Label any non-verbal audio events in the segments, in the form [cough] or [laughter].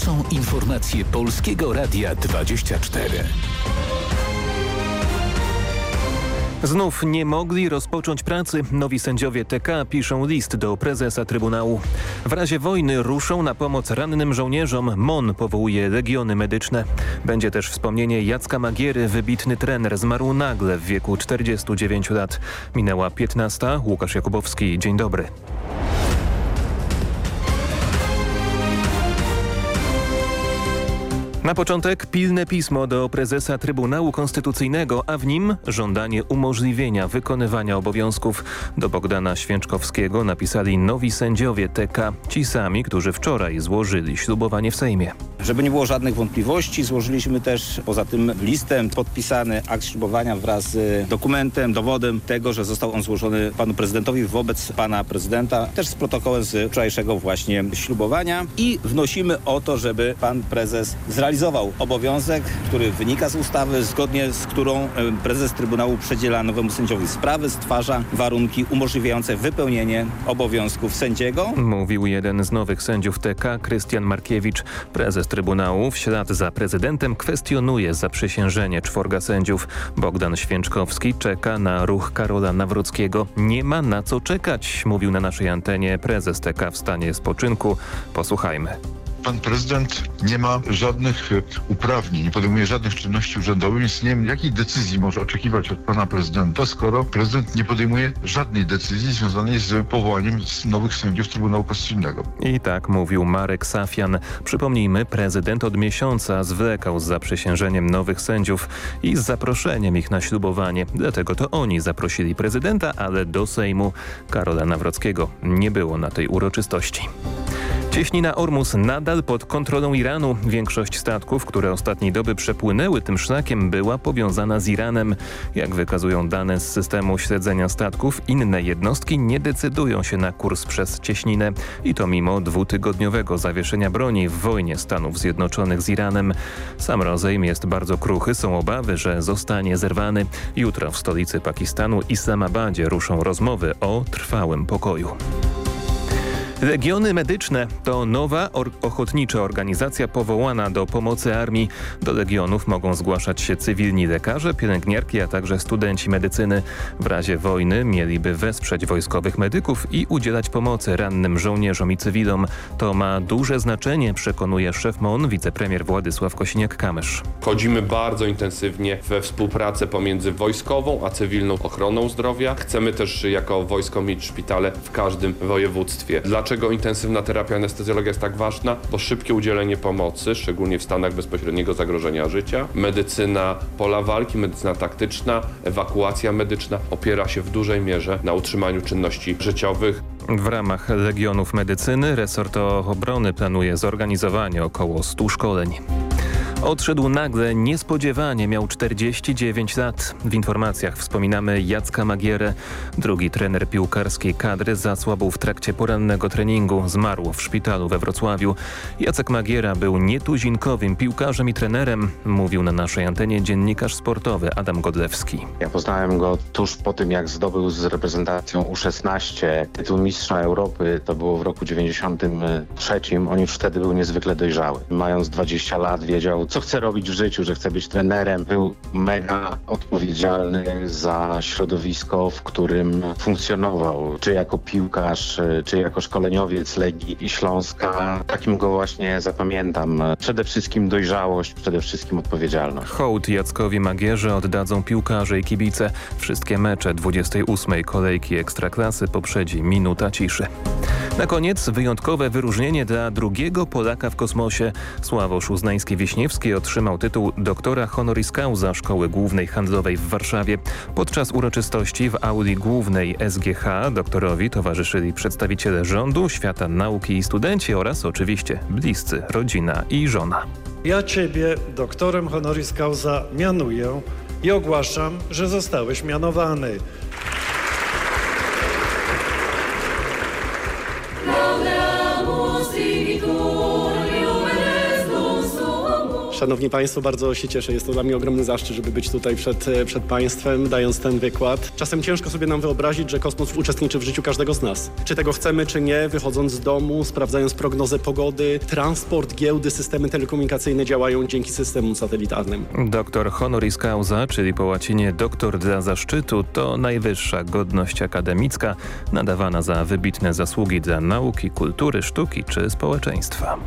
są informacje Polskiego Radia 24. Znów nie mogli rozpocząć pracy. Nowi sędziowie TK piszą list do prezesa Trybunału. W razie wojny ruszą na pomoc rannym żołnierzom. MON powołuje legiony medyczne. Będzie też wspomnienie Jacka Magiery, wybitny trener. Zmarł nagle w wieku 49 lat. Minęła 15. Łukasz Jakubowski. Dzień dobry. Na początek pilne pismo do prezesa Trybunału Konstytucyjnego, a w nim żądanie umożliwienia wykonywania obowiązków. Do Bogdana Święczkowskiego napisali nowi sędziowie TK, ci sami, którzy wczoraj złożyli ślubowanie w Sejmie. Żeby nie było żadnych wątpliwości, złożyliśmy też poza tym listem podpisany akt ślubowania wraz z dokumentem, dowodem tego, że został on złożony panu prezydentowi wobec pana prezydenta, też z protokołem z wczorajszego właśnie ślubowania i wnosimy o to, żeby pan prezes zrealizował obowiązek, który wynika z ustawy, zgodnie z którą e, prezes Trybunału przedziela nowemu sędziowi sprawy, stwarza warunki umożliwiające wypełnienie obowiązków sędziego. Mówił jeden z nowych sędziów TK, Krystian Markiewicz. Prezes Trybunału w ślad za prezydentem kwestionuje zaprzysiężenie czworga sędziów. Bogdan Święczkowski czeka na ruch Karola Nawrockiego. Nie ma na co czekać, mówił na naszej antenie prezes TK w stanie spoczynku. Posłuchajmy. Pan prezydent nie ma żadnych e, uprawnień, nie podejmuje żadnych czynności urzędowych, więc nie wiem, jakiej decyzji może oczekiwać od pana prezydenta, skoro prezydent nie podejmuje żadnej decyzji związanej z powołaniem nowych sędziów Trybunału Konstytucyjnego. I tak mówił Marek Safian. Przypomnijmy, prezydent od miesiąca zwlekał z zaprzysiężeniem nowych sędziów i z zaproszeniem ich na ślubowanie. Dlatego to oni zaprosili prezydenta, ale do Sejmu Karola Nawrockiego nie było na tej uroczystości. Cieśnina Ormus nadal pod kontrolą Iranu. Większość statków, które ostatniej doby przepłynęły tym szlakiem była powiązana z Iranem. Jak wykazują dane z systemu śledzenia statków, inne jednostki nie decydują się na kurs przez cieśninę. I to mimo dwutygodniowego zawieszenia broni w wojnie Stanów Zjednoczonych z Iranem. Sam rozejm jest bardzo kruchy. Są obawy, że zostanie zerwany. Jutro w stolicy Pakistanu Islamabadzie ruszą rozmowy o trwałym pokoju. Legiony Medyczne to nowa or ochotnicza organizacja powołana do pomocy armii. Do legionów mogą zgłaszać się cywilni lekarze, pielęgniarki, a także studenci medycyny. W razie wojny mieliby wesprzeć wojskowych medyków i udzielać pomocy rannym żołnierzom i cywilom. To ma duże znaczenie, przekonuje szef MON, wicepremier Władysław Kosiniak-Kamysz. Wchodzimy bardzo intensywnie we współpracę pomiędzy wojskową a cywilną ochroną zdrowia. Chcemy też jako wojsko mieć szpitale w każdym województwie. Dlaczego Dlaczego intensywna terapia anestezjologia jest tak ważna? Bo szybkie udzielenie pomocy, szczególnie w stanach bezpośredniego zagrożenia życia, medycyna pola walki, medycyna taktyczna, ewakuacja medyczna opiera się w dużej mierze na utrzymaniu czynności życiowych. W ramach Legionów Medycyny resort obrony planuje zorganizowanie około 100 szkoleń. Odszedł nagle, niespodziewanie, miał 49 lat. W informacjach wspominamy Jacka Magierę. Drugi trener piłkarskiej kadry zasłabł w trakcie porannego treningu. Zmarł w szpitalu we Wrocławiu. Jacek Magiera był nietuzinkowym piłkarzem i trenerem, mówił na naszej antenie dziennikarz sportowy Adam Godlewski. Ja poznałem go tuż po tym, jak zdobył z reprezentacją U16 tytuł mistrza Europy. To było w roku 93. On już wtedy był niezwykle dojrzały. Mając 20 lat wiedział, co chce robić w życiu, że chce być trenerem. Był mega odpowiedzialny za środowisko, w którym funkcjonował, czy jako piłkarz, czy jako szkoleniowiec Legii Śląska. Takim go właśnie zapamiętam. Przede wszystkim dojrzałość, przede wszystkim odpowiedzialność. Hołd Jackowi Magierze oddadzą piłkarze i kibice. Wszystkie mecze 28. kolejki Ekstraklasy poprzedzi minuta ciszy. Na koniec wyjątkowe wyróżnienie dla drugiego Polaka w kosmosie. Sławosz Uznański-Wiśniewski otrzymał tytuł doktora honoris causa Szkoły Głównej Handlowej w Warszawie. Podczas uroczystości w auli głównej SGH doktorowi towarzyszyli przedstawiciele rządu, świata nauki i studenci oraz oczywiście bliscy, rodzina i żona. Ja Ciebie doktorem honoris causa mianuję i ogłaszam, że zostałeś mianowany. Szanowni Państwo, bardzo się cieszę. Jest to dla mnie ogromny zaszczyt, żeby być tutaj przed, e, przed Państwem, dając ten wykład. Czasem ciężko sobie nam wyobrazić, że kosmos uczestniczy w życiu każdego z nas. Czy tego chcemy, czy nie, wychodząc z domu, sprawdzając prognozę pogody, transport, giełdy, systemy telekomunikacyjne działają dzięki systemom satelitarnym. Doktor honoris causa, czyli po łacinie doktor dla zaszczytu, to najwyższa godność akademicka nadawana za wybitne zasługi dla nauki, kultury, sztuki czy społeczeństwa.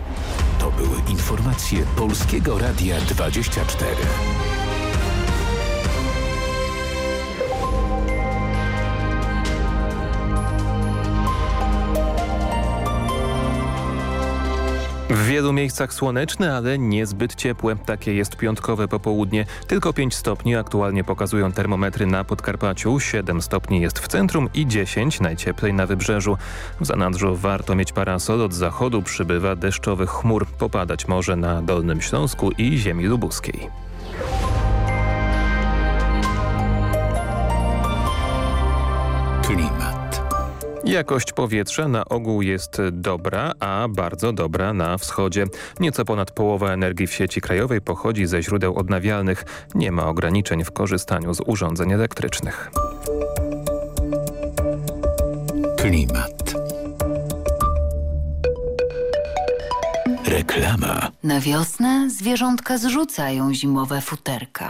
To były informacje Polskiego Radia 24. W wielu miejscach słoneczne, ale niezbyt ciepłe. Takie jest piątkowe popołudnie. Tylko 5 stopni aktualnie pokazują termometry na Podkarpaciu. 7 stopni jest w centrum i 10 najcieplej na wybrzeżu. W zanadrzu warto mieć parasol. Od zachodu przybywa deszczowych chmur. Popadać może na Dolnym Śląsku i ziemi lubuskiej. Klimat. Jakość powietrza na ogół jest dobra, a bardzo dobra na wschodzie. Nieco ponad połowa energii w sieci krajowej pochodzi ze źródeł odnawialnych. Nie ma ograniczeń w korzystaniu z urządzeń elektrycznych. Klimat. Reklama. Na wiosnę zwierzątka zrzucają zimowe futerka.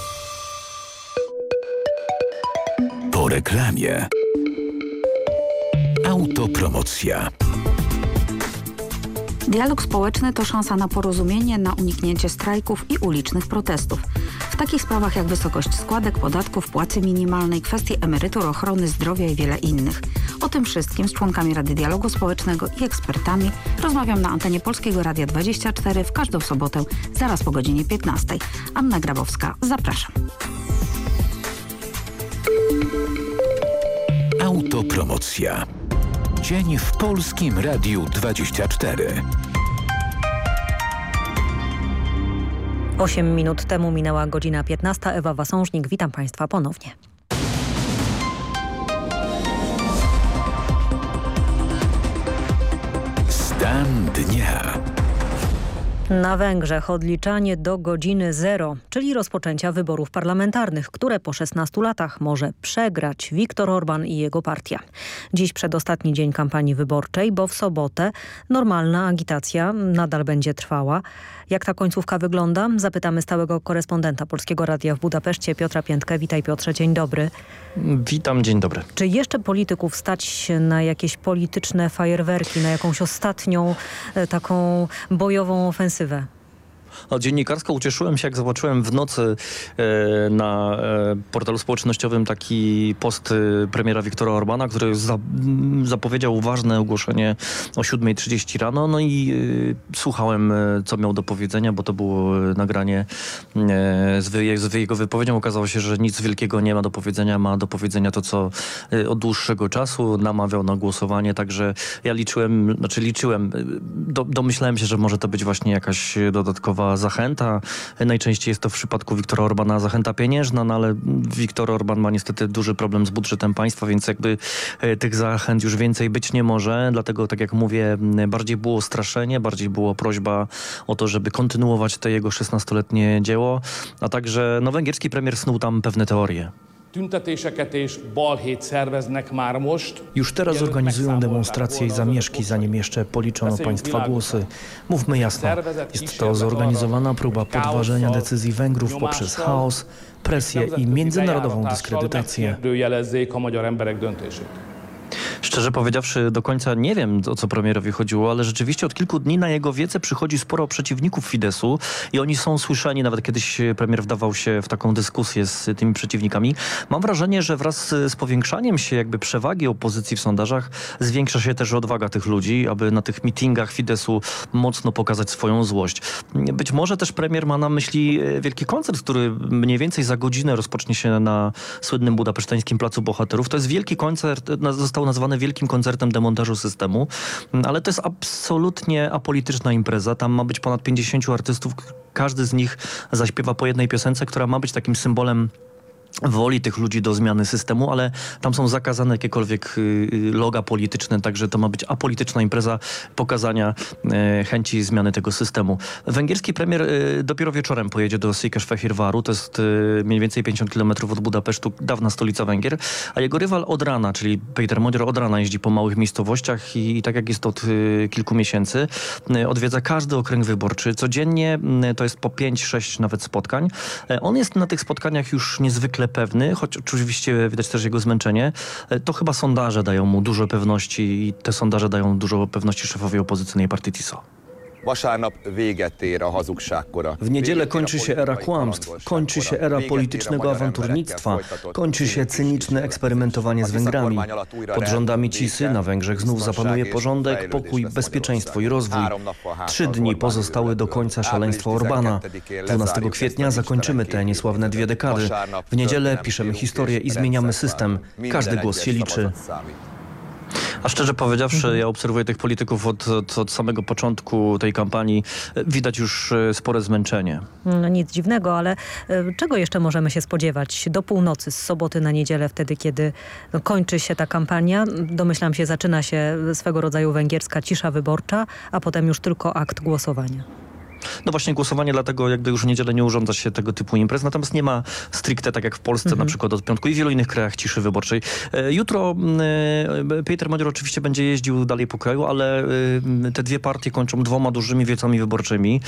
Reklamie. Autopromocja. Dialog społeczny to szansa na porozumienie, na uniknięcie strajków i ulicznych protestów. W takich sprawach jak wysokość składek, podatków, płacy minimalnej, kwestie emerytur, ochrony zdrowia i wiele innych. O tym wszystkim z członkami Rady Dialogu Społecznego i ekspertami rozmawiam na antenie Polskiego Radia 24 w każdą sobotę zaraz po godzinie 15. Anna Grabowska, zapraszam. Autopromocja. Dzień w Polskim Radiu 24. 8 minut temu minęła godzina 15. Ewa Wasążnik, witam Państwa ponownie. Stan dnia. Na Węgrzech odliczanie do godziny zero, czyli rozpoczęcia wyborów parlamentarnych, które po 16 latach może przegrać Viktor Orban i jego partia. Dziś przedostatni dzień kampanii wyborczej, bo w sobotę normalna agitacja nadal będzie trwała. Jak ta końcówka wygląda? Zapytamy stałego korespondenta Polskiego Radia w Budapeszcie Piotra Piętkę. Witaj Piotrze, dzień dobry. Witam, dzień dobry. Czy jeszcze polityków stać na jakieś polityczne fajerwerki, na jakąś ostatnią e, taką bojową ofensywę? Dziennikarsko ucieszyłem się, jak zobaczyłem w nocy e, na e, portalu społecznościowym taki post e, premiera Viktora Orbana, który za, m, zapowiedział ważne ogłoszenie o 7.30 rano. No i słuchałem, co miał do powiedzenia, bo to było nagranie z, jego wypowiedzią. Okazało się, że nic wielkiego nie ma do powiedzenia. Ma do powiedzenia to, co od dłuższego czasu namawiał na głosowanie. Także ja liczyłem, znaczy liczyłem, do, domyślałem się, że może to być właśnie jakaś dodatkowa zachęta. Najczęściej jest to w przypadku Wiktora Orbana zachęta pieniężna, no ale Wiktor Orban ma niestety duży problem z budżetem państwa, więc jakby tych zachęt już więcej być nie może. Dlatego, tak jak mówię, bardziej było straszenie, bardziej było prośba o to, żeby kontynuować te jego 16-letnie dzieło, a także no, węgierski premier snuł tam pewne teorie. Już teraz organizują demonstracje i zamieszki, zanim jeszcze policzono państwa głosy. Mówmy jasno, jest to zorganizowana próba podważenia decyzji Węgrów poprzez chaos, presję i międzynarodową dyskredytację. Szczerze powiedziawszy, do końca nie wiem, o co premierowi chodziło, ale rzeczywiście od kilku dni na jego wiece przychodzi sporo przeciwników Fidesu i oni są słyszani, nawet kiedyś premier wdawał się w taką dyskusję z tymi przeciwnikami. Mam wrażenie, że wraz z powiększaniem się jakby przewagi opozycji w sondażach zwiększa się też odwaga tych ludzi, aby na tych mitingach Fidesu mocno pokazać swoją złość. Być może też premier ma na myśli e, wielki koncert, który mniej więcej za godzinę rozpocznie się na słynnym budapesztańskim Placu Bohaterów. To jest wielki koncert, został nazwany wielkim koncertem demontażu systemu, ale to jest absolutnie apolityczna impreza. Tam ma być ponad 50 artystów. Każdy z nich zaśpiewa po jednej piosence, która ma być takim symbolem woli tych ludzi do zmiany systemu, ale tam są zakazane jakiekolwiek y, y, loga polityczne, także to ma być apolityczna impreza pokazania e, chęci zmiany tego systemu. Węgierski premier e, dopiero wieczorem pojedzie do Székesfehérváru, to jest e, mniej więcej 50 km od Budapesztu, dawna stolica Węgier, a jego rywal od rana, czyli Peter Modior od rana jeździ po małych miejscowościach i, i tak jak jest od kilku miesięcy, odwiedza każdy okręg wyborczy. Codziennie to jest po 5-6 nawet spotkań. On jest na tych spotkaniach już niezwykle niezwykle pewny, choć oczywiście widać też jego zmęczenie, e, to chyba sondaże dają mu dużo pewności i te sondaże dają dużo pewności szefowej opozycyjnej partii TISO. W niedzielę kończy się era kłamstw, kończy się era politycznego awanturnictwa, kończy się cyniczne eksperymentowanie z Węgrami. Pod rządami Cisy na Węgrzech znów zapanuje porządek, pokój, bezpieczeństwo i rozwój. Trzy dni pozostały do końca szaleństwa Orbana. 12 kwietnia zakończymy te niesławne dwie dekady. W niedzielę piszemy historię i zmieniamy system. Każdy głos się liczy. A szczerze powiedziawszy, mhm. ja obserwuję tych polityków od, od, od, samego początku tej kampanii. Widać już e, spore zmęczenie. No nic dziwnego, ale e, czego jeszcze możemy się spodziewać do północy, z soboty na niedzielę, wtedy kiedy no, kończy się ta kampania? Domyślam się, zaczyna się swego rodzaju węgierska cisza wyborcza, a potem już tylko akt głosowania. No właśnie głosowanie dlatego jakby już w niedzielę nie urządza się tego typu imprez, natomiast nie ma stricte tak jak w Polsce mhm. na przykład od piątku i w wielu innych krajach ciszy wyborczej. E, jutro e, Peter Modior oczywiście będzie jeździł dalej po kraju, ale e, te dwie partie kończą dwoma dużymi wiecami wyborczymi.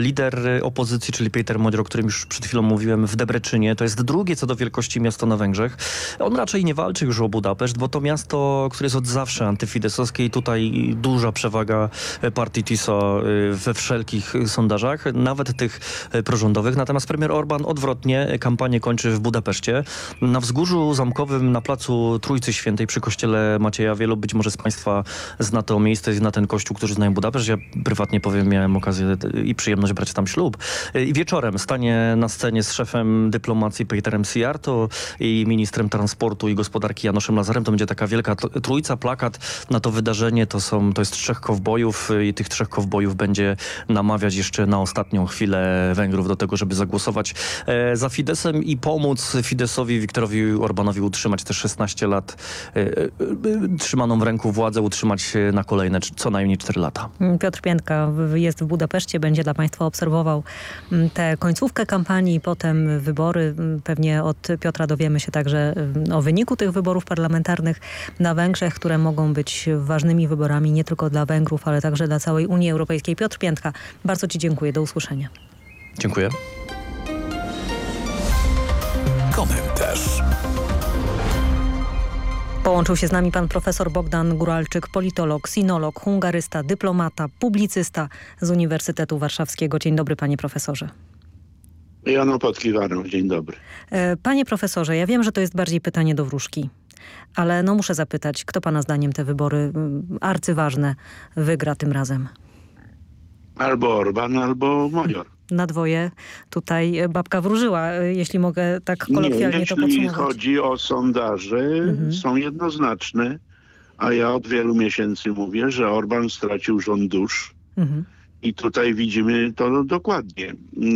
Lider opozycji, czyli Peter Modior, o którym już przed chwilą mówiłem, w Debreczynie, to jest drugie co do wielkości miasto na Węgrzech. On raczej nie walczy już o Budapeszt, bo to miasto, które jest od zawsze antyfidesowskie i tutaj duża przewaga partii TISO we wszelkich sondażach, nawet tych e, prorządowych. Natomiast premier Orban odwrotnie kampanię kończy w Budapeszcie. Na wzgórzu zamkowym na placu Trójcy Świętej przy kościele Macieja wielu być może z Państwa zna to miejsce, zna ten kościół, którzy znają Budapeszt. Ja prywatnie powiem, miałem okazję i przyjemność brać tam ślub. E, I wieczorem stanie na scenie z szefem dyplomacji Peterem Siarto i ministrem transportu i gospodarki Janoszem Lazarem. To będzie taka wielka trójca, plakat na to wydarzenie. To, są, to jest trzech kowbojów i tych trzech kowbojów będzie namawiać jeszcze na ostatnią chwilę Węgrów do tego, żeby zagłosować e, za Fidesem i pomóc Fidesowi, Wiktorowi Orbanowi utrzymać te 16 lat e, e, trzymaną w ręku władzę, utrzymać na kolejne co najmniej 4 lata. Piotr Piętka jest w Budapeszcie, będzie dla Państwa obserwował tę końcówkę kampanii, potem wybory. Pewnie od Piotra dowiemy się także o wyniku tych wyborów parlamentarnych na Węgrzech, które mogą być ważnymi wyborami nie tylko dla Węgrów, ale także dla całej Unii Europejskiej. Piotr Piętka, bardzo Ci dziękuję. Do usłyszenia. Dziękuję. Komentarz. Połączył się z nami pan profesor Bogdan Guralczyk, politolog, sinolog, hungarysta, dyplomata, publicysta z Uniwersytetu Warszawskiego. Dzień dobry panie profesorze. Jano Podkiwarą, dzień dobry. E, panie profesorze, ja wiem, że to jest bardziej pytanie do wróżki, ale no muszę zapytać, kto pana zdaniem te wybory mm, arcyważne wygra tym razem? Albo Orban, albo Major. Na dwoje tutaj babka wróżyła, jeśli mogę tak kolokwialnie Nie, to podsumować. Jeśli chodzi o sondaże, mhm. są jednoznaczne, a ja od wielu miesięcy mówię, że Orban stracił rząd dusz mhm. I tutaj widzimy to dokładnie.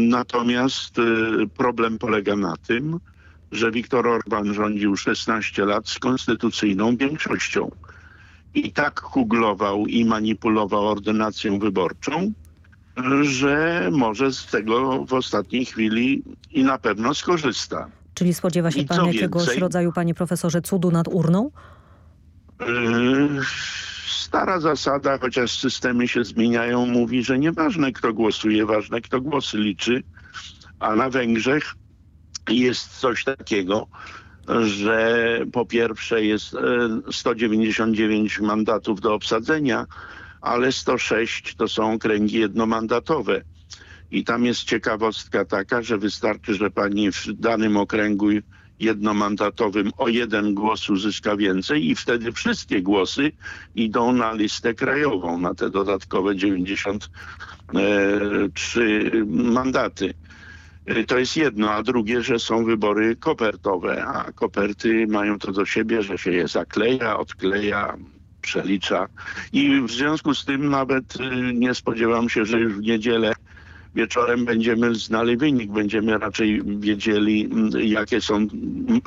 Natomiast y, problem polega na tym, że Viktor Orban rządził 16 lat z konstytucyjną większością. I tak kuglował i manipulował ordynacją wyborczą, że może z tego w ostatniej chwili i na pewno skorzysta. Czyli spodziewa się I pan jakiegoś więcej? rodzaju, panie profesorze, cudu nad urną? Yy, Stara zasada, chociaż systemy się zmieniają, mówi, że nieważne kto głosuje, ważne kto głosy liczy. A na Węgrzech jest coś takiego, że po pierwsze jest e, 199 mandatów do obsadzenia, ale 106 to są okręgi jednomandatowe. I tam jest ciekawostka taka, że wystarczy, że pani w danym okręgu jednomandatowym o jeden głos uzyska więcej i wtedy wszystkie głosy idą na listę krajową, na te dodatkowe 93 mandaty. Y, To jest jedno, a drugie, że są wybory kopertowe, a koperty mają to do siebie, że się je zakleja, odkleja, przelicza. I w związku z tym nawet y, nie spodziewam się, że już w niedzielę wieczorem będziemy znali wynik, będziemy raczej wiedzieli, mm, jakie są,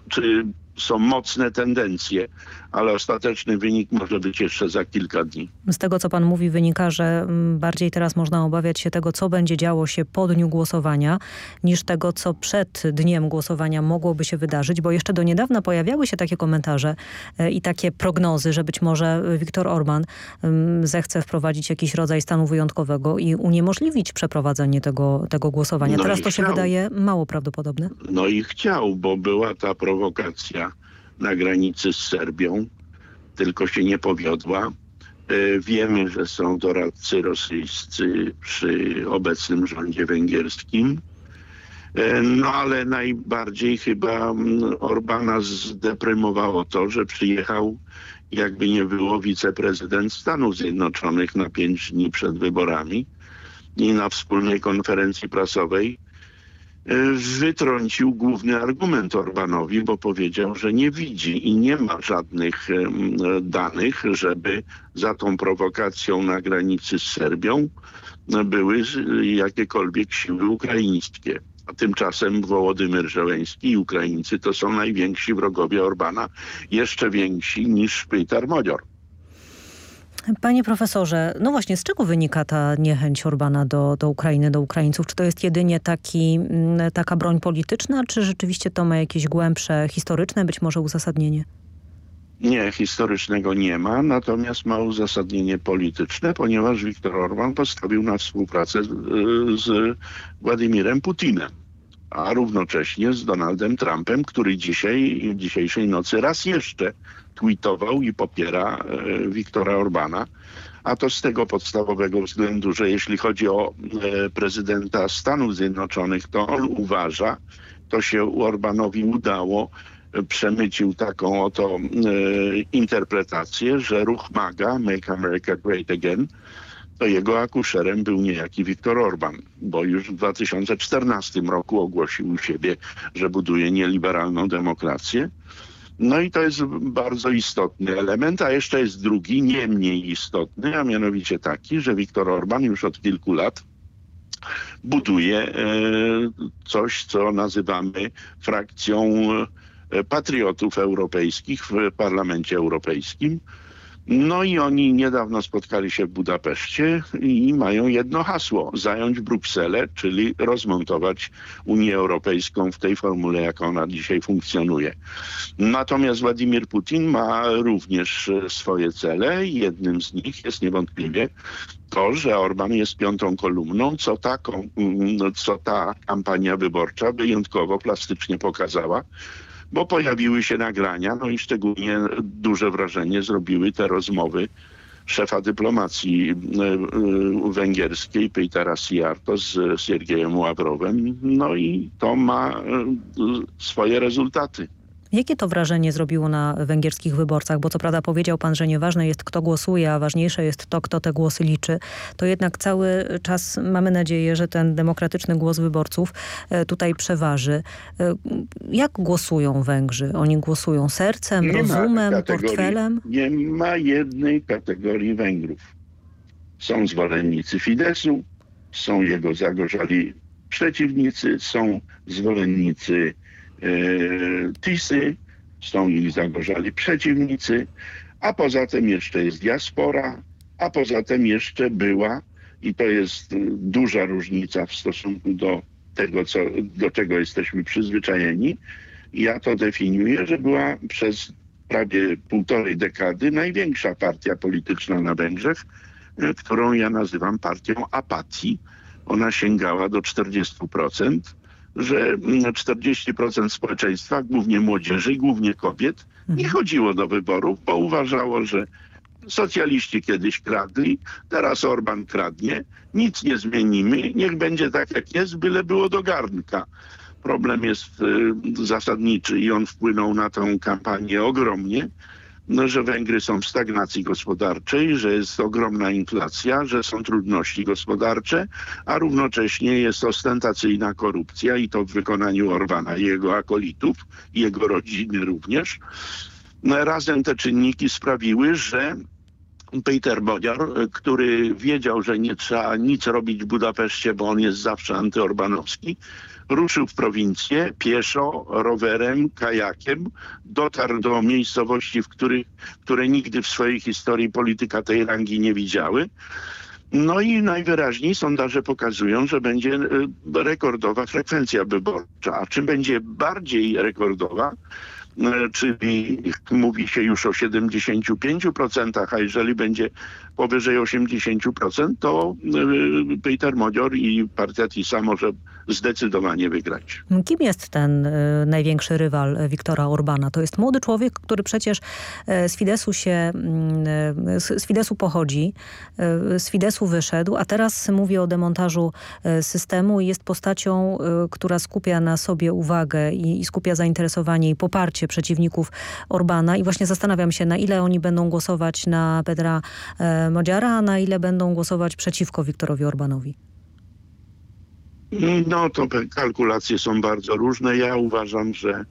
czy są mocne tendencje, ale ostateczny wynik może być jeszcze za kilka dni. Z tego, co pan mówi, wynika, że mm, bardziej teraz można obawiać się tego, co będzie działo się po dniu głosowania, niż tego, co przed dniem głosowania mogłoby się wydarzyć, bo jeszcze do niedawna pojawiały się takie komentarze e, i takie prognozy, że być może Viktor Orban mm, zechce wprowadzić jakiś rodzaj stanu wyjątkowego i uniemożliwić przeprowadzenie tego, tego głosowania. No teraz to się chciał. wydaje mało prawdopodobne. No i chciał, bo była ta prowokacja na granicy z Serbią, tylko się nie powiodła. E, Wiemy, że są doradcy rosyjscy przy obecnym rządzie węgierskim. E, No ale najbardziej chyba mm, Orbana zdeprymowało to, że przyjechał, jakby nie było, wiceprezydent Stanów Zjednoczonych na pięć dni przed wyborami i na wspólnej konferencji prasowej wytrącił główny argument Orbanowi, bo powiedział, że nie widzi i nie ma żadnych danych, żeby za tą prowokacją na granicy z Serbią e, były jakiekolwiek siły ukraińskie. A tymczasem Wołodymyr Żeleński i Ukraińcy to są najwięksi wrogowie Orbana, jeszcze więksi niż Peter Modior. Panie profesorze, no właśnie, z czego wynika ta niechęć Orbana do, do Ukrainy, do Ukraińców? Czy to jest jedynie taki, mm, taka broń polityczna, czy rzeczywiście to ma jakieś głębsze, historyczne być może uzasadnienie? Nie, historycznego nie ma, natomiast ma uzasadnienie polityczne, ponieważ Viktor Orban postawił na współpracę z, z Władimirem Putinem, a równocześnie z Donaldem Trumpem, który dzisiaj, dzisiejszej nocy raz jeszcze tweetował i popiera e, Viktora Orbana. A to z tego podstawowego względu, że jeśli chodzi o e, prezydenta Stanów Zjednoczonych, to on uważa, to się Orbanowi udało, e, przemycił taką oto interpretację, że ruch MAGA, Make America Great Again, to jego akuszerem był niejaki Viktor Orban, bo już w 2014 roku ogłosił u siebie, że buduje nieliberalną demokrację. No i to jest bardzo istotny element, a jeszcze jest drugi, nie mniej istotny, a mianowicie taki, że Viktor Orban już od kilku lat buduje e, coś, co nazywamy frakcją e, patriotów europejskich w Parlamencie Europejskim. No i oni niedawno spotkali się w Budapeszcie i mają jedno hasło: zająć Brukselę, czyli rozmontować Unię Europejską w tej formule, jak ona dzisiaj funkcjonuje. Natomiast Władimir Putin ma również e, swoje cele i jednym z nich jest niewątpliwie to, że Orban jest piątą kolumną, co ta, mm, co ta kampania wyborcza wyjątkowo plastycznie pokazała bo pojawiły się nagrania, no i szczególnie duże wrażenie zrobiły te rozmowy szefa dyplomacji e, e, węgierskiej Petera Sijarto z Siergiejem Ławrowem. No i to ma e, swoje rezultaty. Jakie to wrażenie zrobiło na węgierskich wyborcach? Bo co prawda powiedział pan, że nieważne jest kto głosuje, a ważniejsze jest to, kto te głosy liczy. To jednak cały czas mamy nadzieję, że ten demokratyczny głos wyborców e, tutaj przeważy. E, Jak głosują Węgrzy? Oni głosują sercem, Nie rozumem, portfelem? Nie ma jednej kategorii Węgrów. Są zwolennicy Fidesu, są jego zagorzali przeciwnicy, są zwolennicy Tisy, są ich zagorzali przeciwnicy, a poza tym jeszcze jest diaspora, a poza tym jeszcze była, i to jest duża różnica w stosunku do tego, co, do czego jesteśmy przyzwyczajeni, ja to definiuję, że była przez prawie półtorej dekady największa partia polityczna na Węgrzech, e, którą ja nazywam partią apatii. Ona sięgała do 40%, że 40% społeczeństwa, głównie młodzieży, głównie kobiet, nie chodziło do wyborów, bo uważało, że socjaliści kiedyś kradli, teraz Orban kradnie, nic nie zmienimy, niech będzie tak jak jest, byle było do garnka. Problem jest y, zasadniczy i on wpłynął na tę kampanię ogromnie, no, że Węgry są w stagnacji gospodarczej, że jest ogromna inflacja, że są trudności gospodarcze, a równocześnie jest ostentacyjna korupcja i to w wykonaniu Orbana i jego akolitów, i jego rodziny również. No, razem te czynniki sprawiły, że Peter Bodziar, który wiedział, że nie trzeba nic robić w Budapeszcie, bo on jest zawsze antyorbanowski, ruszył w prowincję pieszo, rowerem, kajakiem, dotarł do miejscowości, w których, które nigdy w swojej historii polityka tej rangi nie widziały. No i najwyraźniej sondaże pokazują, że będzie e, rekordowa frekwencja wyborcza. A czym będzie bardziej rekordowa, e, czyli mówi się już o 75%, a jeżeli będzie powyżej 80%, to e, Peter Modior i partia TISA może zdecydowanie wygrać. Kim jest ten y, największy rywal Wiktora Orbana? To jest młody człowiek, który przecież y, z Fidesu się, y, z Fidesu pochodzi, z Fidesu wyszedł, a teraz mówi o demontażu systemu i jest postacią, która skupia na sobie uwagę i, i skupia zainteresowanie i poparcie przeciwników Orbana i właśnie zastanawiam się, na ile oni będą głosować na Petra Modziara, a na ile będą głosować przeciwko Wiktorowi Orbanowi. No to kalkulacje są bardzo różne. Ja uważam, że e,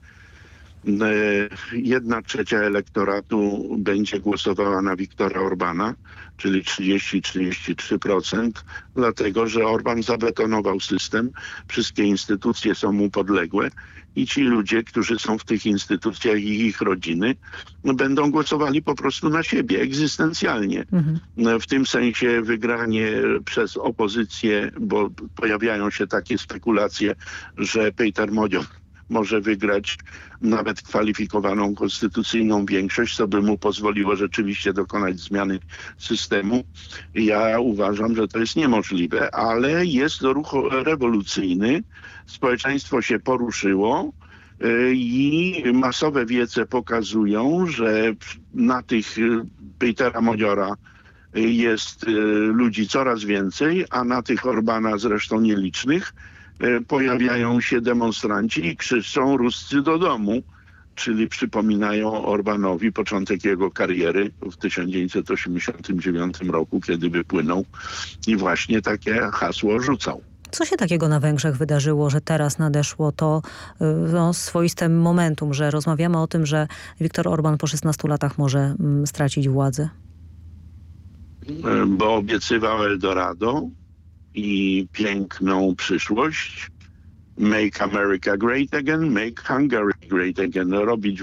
jedna trzecia elektoratu będzie głosowała na Wiktora Orbana, czyli 30-33%, dlatego że Orban zabetonował system, wszystkie instytucje są mu podległe i ci ludzie, którzy są w tych instytucjach i ich rodziny, będą głosowali po prostu na siebie, egzystencjalnie. Mhm. W tym sensie wygranie przez opozycję, bo pojawiają się takie spekulacje, że Peter Modio może wygrać nawet kwalifikowaną konstytucyjną większość, co by mu pozwoliło rzeczywiście dokonać zmiany systemu. Ja uważam, że to jest niemożliwe, ale jest to ruch rewolucyjny. Społeczeństwo się poruszyło y, i masowe wiece pokazują, że na tych y, Petera Modiora y, jest ludzi coraz więcej, a na tych Orbana zresztą nielicznych pojawiają się demonstranci i krzyczą Ruscy do domu, czyli przypominają Orbanowi początek jego kariery w 1989 roku, kiedy wypłynął i właśnie takie hasło rzucał. Co się takiego na Węgrzech wydarzyło, że teraz nadeszło to y, no, swoiste momentum, że rozmawiamy o tym, że Viktor Orban po 16 latach może mm, stracić władzę? E, bo obiecywał Eldorado, i piękną przyszłość. Make America Great Again, Make Hungary Great Again, robić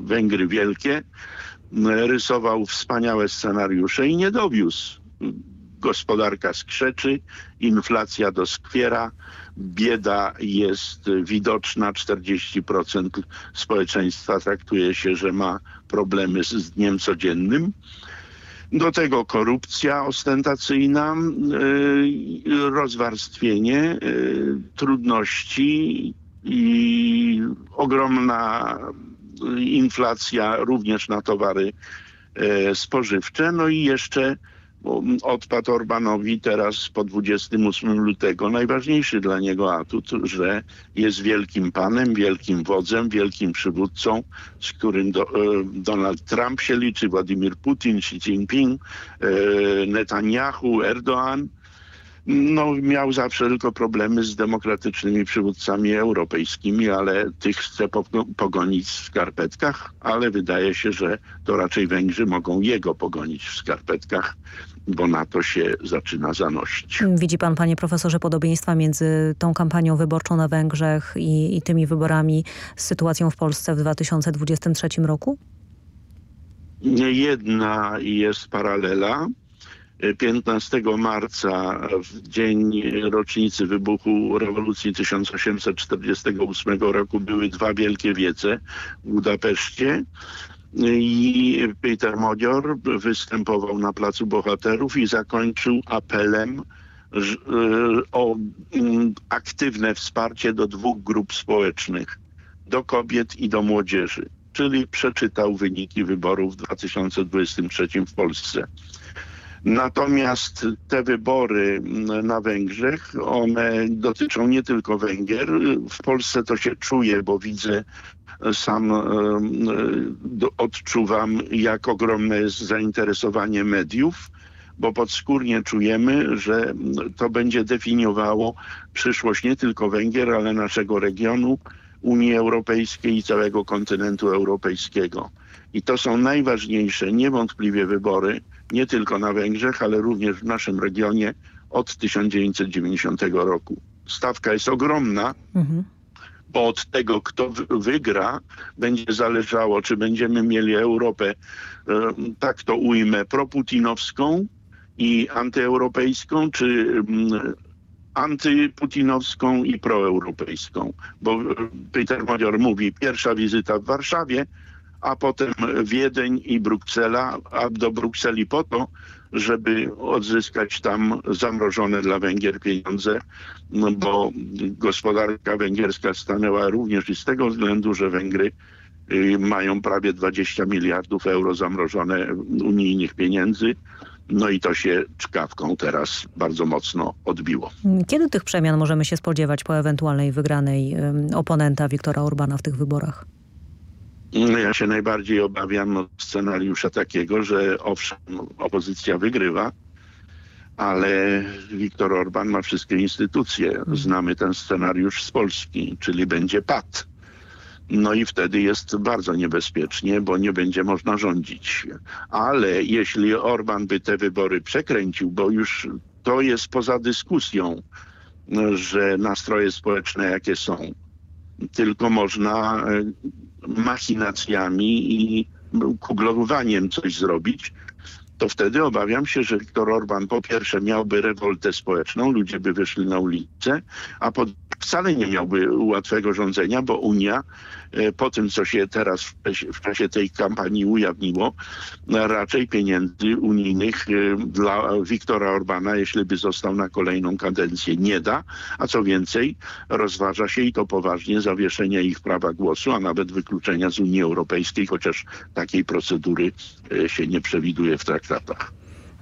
Węgry wielkie. Rysował wspaniałe scenariusze i nie dowiózł. Gospodarka skrzeczy, inflacja doskwiera, bieda jest widoczna, 40% społeczeństwa traktuje się, że ma problemy z dniem codziennym. Do tego korupcja ostentacyjna, y, rozwarstwienie, y, trudności i ogromna inflacja również na towary y, spożywcze. No i jeszcze odpadł Orbanowi teraz po 28 lutego najważniejszy dla niego atut, że jest wielkim panem, wielkim wodzem, wielkim przywódcą, z którym do, e, Donald Trump się liczy, Władimir Putin, Xi Jinping, e, Netanyahu, Erdoğan. no, miał zawsze tylko problemy z demokratycznymi przywódcami europejskimi, ale tych chce pogonić w skarpetkach, ale wydaje się, że to raczej Węgrzy mogą jego pogonić w skarpetkach, bo na to się zaczyna zanosić. Widzi pan, panie profesorze, podobieństwa między tą kampanią wyborczą na Węgrzech i, i tymi wyborami z sytuacją w Polsce w 2023 roku? Jedna jest paralela. 15 marca, w dzień rocznicy wybuchu rewolucji 1848 roku, były dwa wielkie wiece w Budapeszcie. I Peter Modior występował na Placu Bohaterów i zakończył apelem o mm, aktywne wsparcie do dwóch grup społecznych, do kobiet i do młodzieży, czyli przeczytał wyniki wyborów w 2023 w Polsce. Natomiast te wybory na Węgrzech, one dotyczą nie tylko Węgier. W Polsce to się czuje, bo widzę sam odczuwam, jak ogromne jest zainteresowanie mediów, bo podskórnie czujemy, że to będzie definiowało przyszłość nie tylko Węgier, ale naszego regionu, Unii Europejskiej i całego kontynentu europejskiego. I to są najważniejsze niewątpliwie wybory, nie tylko na Węgrzech, ale również w naszym regionie od 1990 roku. Stawka jest ogromna, mhm. Bo od tego, kto wygra, będzie zależało, czy będziemy mieli Europę, tak to ujmę, proputinowską i antyeuropejską, czy antyputinowską i proeuropejską. Bo Peter Modior mówi, pierwsza wizyta w Warszawie, a potem Wiedeń i Bruksela, a do Brukseli po to, żeby odzyskać tam zamrożone dla Węgier pieniądze, no bo gospodarka węgierska stanęła również i z tego względu, że Węgry y, mają prawie 20 miliardów euro zamrożone unijnych pieniędzy. No i to się czkawką teraz bardzo mocno odbiło. Kiedy tych przemian możemy się spodziewać po ewentualnej wygranej oponenta Viktora Orbana w tych wyborach? No, ja się najbardziej obawiam scenariusza takiego, że owszem, opozycja wygrywa, ale Viktor Orban ma wszystkie instytucje. Znamy ten scenariusz z Polski, czyli będzie pad. No i wtedy jest bardzo niebezpiecznie, bo nie będzie można rządzić. Ale jeśli Orban by te wybory przekręcił, bo już to jest poza dyskusją, że nastroje społeczne jakie są, tylko można e, machinacjami i kuglowaniem coś zrobić, to wtedy obawiam się, że Viktor Orban po pierwsze miałby rewoltę społeczną, ludzie by wyszli na ulicę, a po wcale nie miałby łatwego rządzenia, bo Unia po tym, co się teraz w czasie tej kampanii ujawniło, raczej pieniędzy unijnych e, dla Viktora Orbana, jeśli by został na kolejną kadencję, nie da, a co więcej, rozważa się i to poważnie zawieszenie ich prawa głosu, a nawet wykluczenia z Unii Europejskiej, chociaż takiej procedury e, się nie przewiduje w traktatach.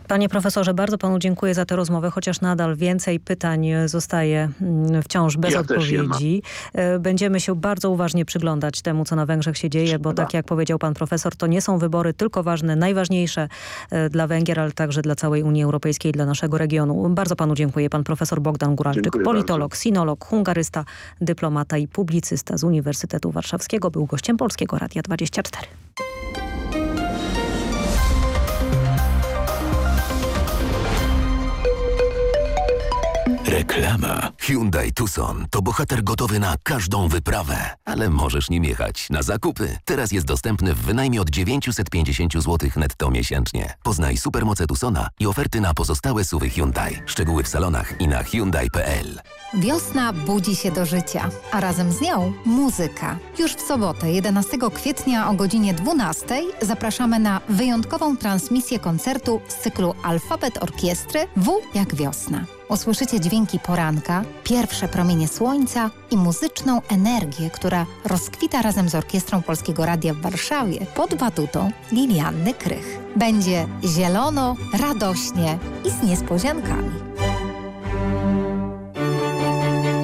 Panie profesorze, bardzo panu dziękuję za tę rozmowę, chociaż nadal więcej pytań zostaje mm, wciąż bez ja odpowiedzi. E, będziemy się bardzo uważnie przyglądać temu, co na Węgrzech się dzieje, bo tak jak powiedział pan profesor, to nie są wybory tylko ważne, najważniejsze e, dla Węgier, ale także dla całej Unii Europejskiej, dla naszego regionu. Bardzo panu dziękuję. Pan profesor Bogdan Guralczyk, dziękuję politolog, bardzo. sinolog, hungarysta, dyplomata i publicysta z Uniwersytetu Warszawskiego, był gościem Polskiego Radia 24. Reklama. Hyundai Tucson to bohater gotowy na każdą wyprawę, ale możesz nim jechać na zakupy. Teraz jest dostępny w wynajmie od 950 zł netto miesięcznie. Poznaj supermoce Tucsona i oferty na pozostałe suwy Hyundai. Szczegóły w salonach i na Hyundai.pl. Wiosna budzi się do życia, a razem z nią muzyka. Już w sobotę, 11 kwietnia o godzinie 12 zapraszamy na wyjątkową transmisję koncertu z cyklu Alfabet Orkiestry W jak wiosna. Usłyszycie dźwięki poranka, pierwsze promienie słońca i muzyczną energię, która rozkwita razem z Orkiestrą Polskiego Radia w Warszawie pod batutą Lilianny Krych. Będzie zielono, radośnie i z niespodziankami.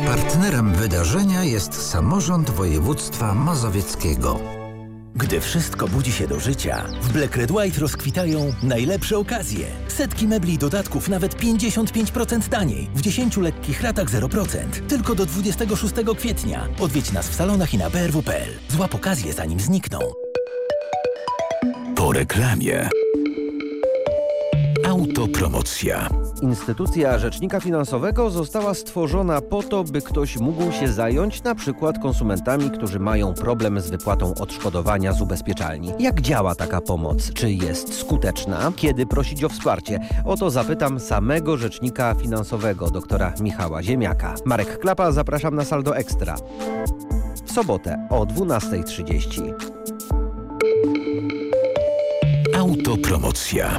Partnerem wydarzenia jest samorząd województwa mazowieckiego. Gdy wszystko budzi się do życia, w Black Red White rozkwitają najlepsze okazje. Setki mebli i dodatków nawet 55% taniej. W 10 lekkich ratach 0%. Tylko do 26 kwietnia. Odwiedź nas w salonach i na brw.pl. Złap okazję zanim znikną. Po reklamie. Autopromocja. Instytucja Rzecznika Finansowego została stworzona po to, by ktoś mógł się zająć na przykład konsumentami, którzy mają problem z wypłatą odszkodowania z ubezpieczalni. Jak działa taka pomoc? Czy jest skuteczna? Kiedy prosić o wsparcie? O to zapytam samego Rzecznika Finansowego, doktora Michała Ziemiaka. Marek Klapa, zapraszam na Saldo Ekstra. W sobotę o 12.30. Autopromocja.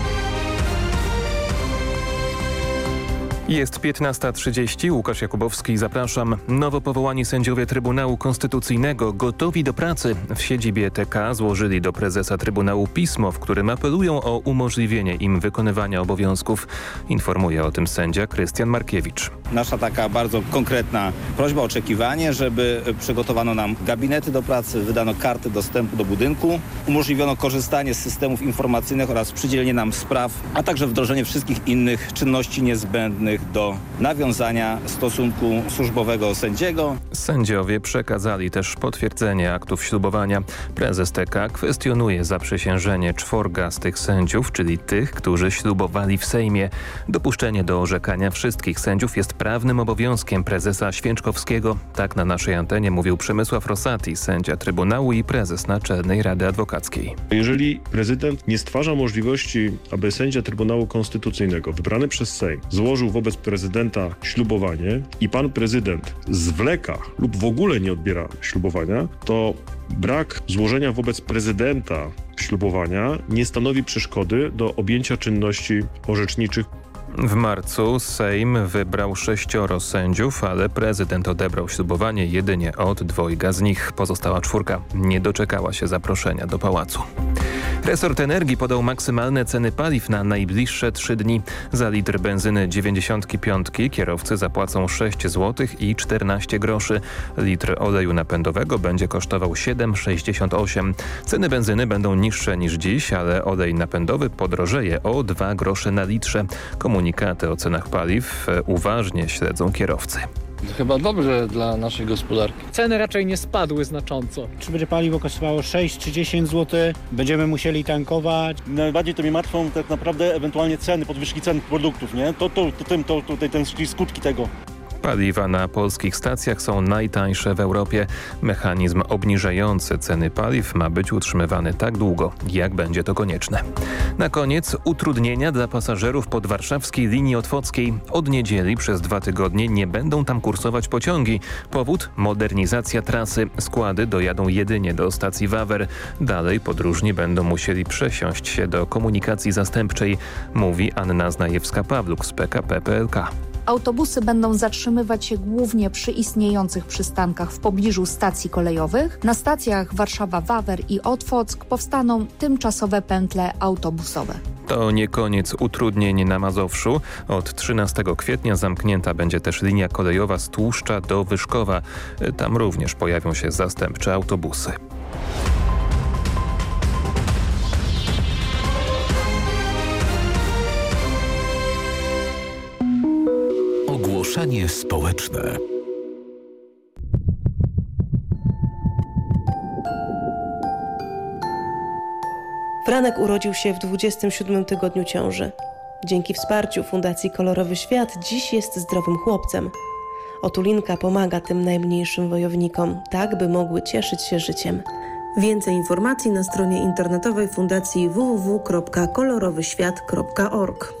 Jest 15.30, Łukasz Jakubowski, zapraszam. Nowo powołani sędziowie Trybunału Konstytucyjnego gotowi do pracy. W siedzibie TK złożyli do prezesa Trybunału pismo, w którym apelują o umożliwienie im wykonywania obowiązków. Informuje o tym sędzia Krystian Markiewicz. Nasza taka bardzo konkretna prośba, oczekiwanie, żeby przygotowano nam gabinety do pracy, wydano karty dostępu do budynku, umożliwiono korzystanie z systemów informacyjnych oraz przydzielenie nam spraw, a także wdrożenie wszystkich innych czynności niezbędnych do nawiązania stosunku służbowego sędziego. Sędziowie przekazali też potwierdzenie aktów ślubowania. Prezes TK kwestionuje zaprzysiężenie czworga z tych sędziów, czyli tych, którzy ślubowali w Sejmie. Dopuszczenie do orzekania wszystkich sędziów jest prawnym obowiązkiem prezesa Święczkowskiego. Tak na naszej antenie mówił Przemysław Rosati, sędzia Trybunału i prezes Naczelnej Rady Adwokackiej. Jeżeli prezydent nie stwarza możliwości, aby sędzia Trybunału Konstytucyjnego wybrany przez Sejm złożył wobec prezydenta ślubowanie i pan prezydent zwleka lub w ogóle nie odbiera ślubowania, to brak złożenia wobec prezydenta ślubowania nie stanowi przeszkody do objęcia czynności orzeczniczych w marcu Sejm wybrał sześcioro sędziów, ale prezydent odebrał ślubowanie jedynie od dwojga z nich. Pozostała czwórka nie doczekała się zaproszenia do pałacu. Resort Energii podał maksymalne ceny paliw na najbliższe trzy dni. Za litr benzyny 95 kierowcy zapłacą 6 zł i 14 groszy. Litr oleju napędowego będzie kosztował 7,68. Ceny benzyny będą niższe niż dziś, ale olej napędowy podrożeje o 2 grosze na litrze. Komunikaty o cenach paliw uważnie śledzą kierowcy. To chyba dobrze dla naszej gospodarki. Ceny raczej nie spadły znacząco. Czy będzie paliwo kosztowało 6 czy 10 zł, będziemy musieli tankować. Najbardziej to mnie martwią tak naprawdę ewentualnie ceny, podwyżki cen produktów, nie? To, to, to, to, to, to ten skutki tego. Paliwa na polskich stacjach są najtańsze w Europie. Mechanizm obniżający ceny paliw ma być utrzymywany tak długo, jak będzie to konieczne. Na koniec utrudnienia dla pasażerów podwarszawskiej linii otwockiej. Od niedzieli przez dwa tygodnie nie będą tam kursować pociągi. Powód? Modernizacja trasy. Składy dojadą jedynie do stacji Wawer. Dalej podróżni będą musieli przesiąść się do komunikacji zastępczej, mówi Anna Znajewska-Pawluk z PKP PLK. Autobusy będą zatrzymywać się głównie przy istniejących przystankach w pobliżu stacji kolejowych. Na stacjach Warszawa-Wawer i Otwock powstaną tymczasowe pętle autobusowe. To nie koniec utrudnień na Mazowszu. Od 13 kwietnia zamknięta będzie też linia kolejowa z Tłuszcza do Wyszkowa. Tam również pojawią się zastępcze autobusy. Ogłoszenie społeczne. Franek urodził się w 27 tygodniu ciąży. Dzięki wsparciu Fundacji Kolorowy Świat dziś jest zdrowym chłopcem. Otulinka pomaga tym najmniejszym wojownikom, tak by mogły cieszyć się życiem. Więcej informacji na stronie internetowej Fundacji www.kolorowyświat.org.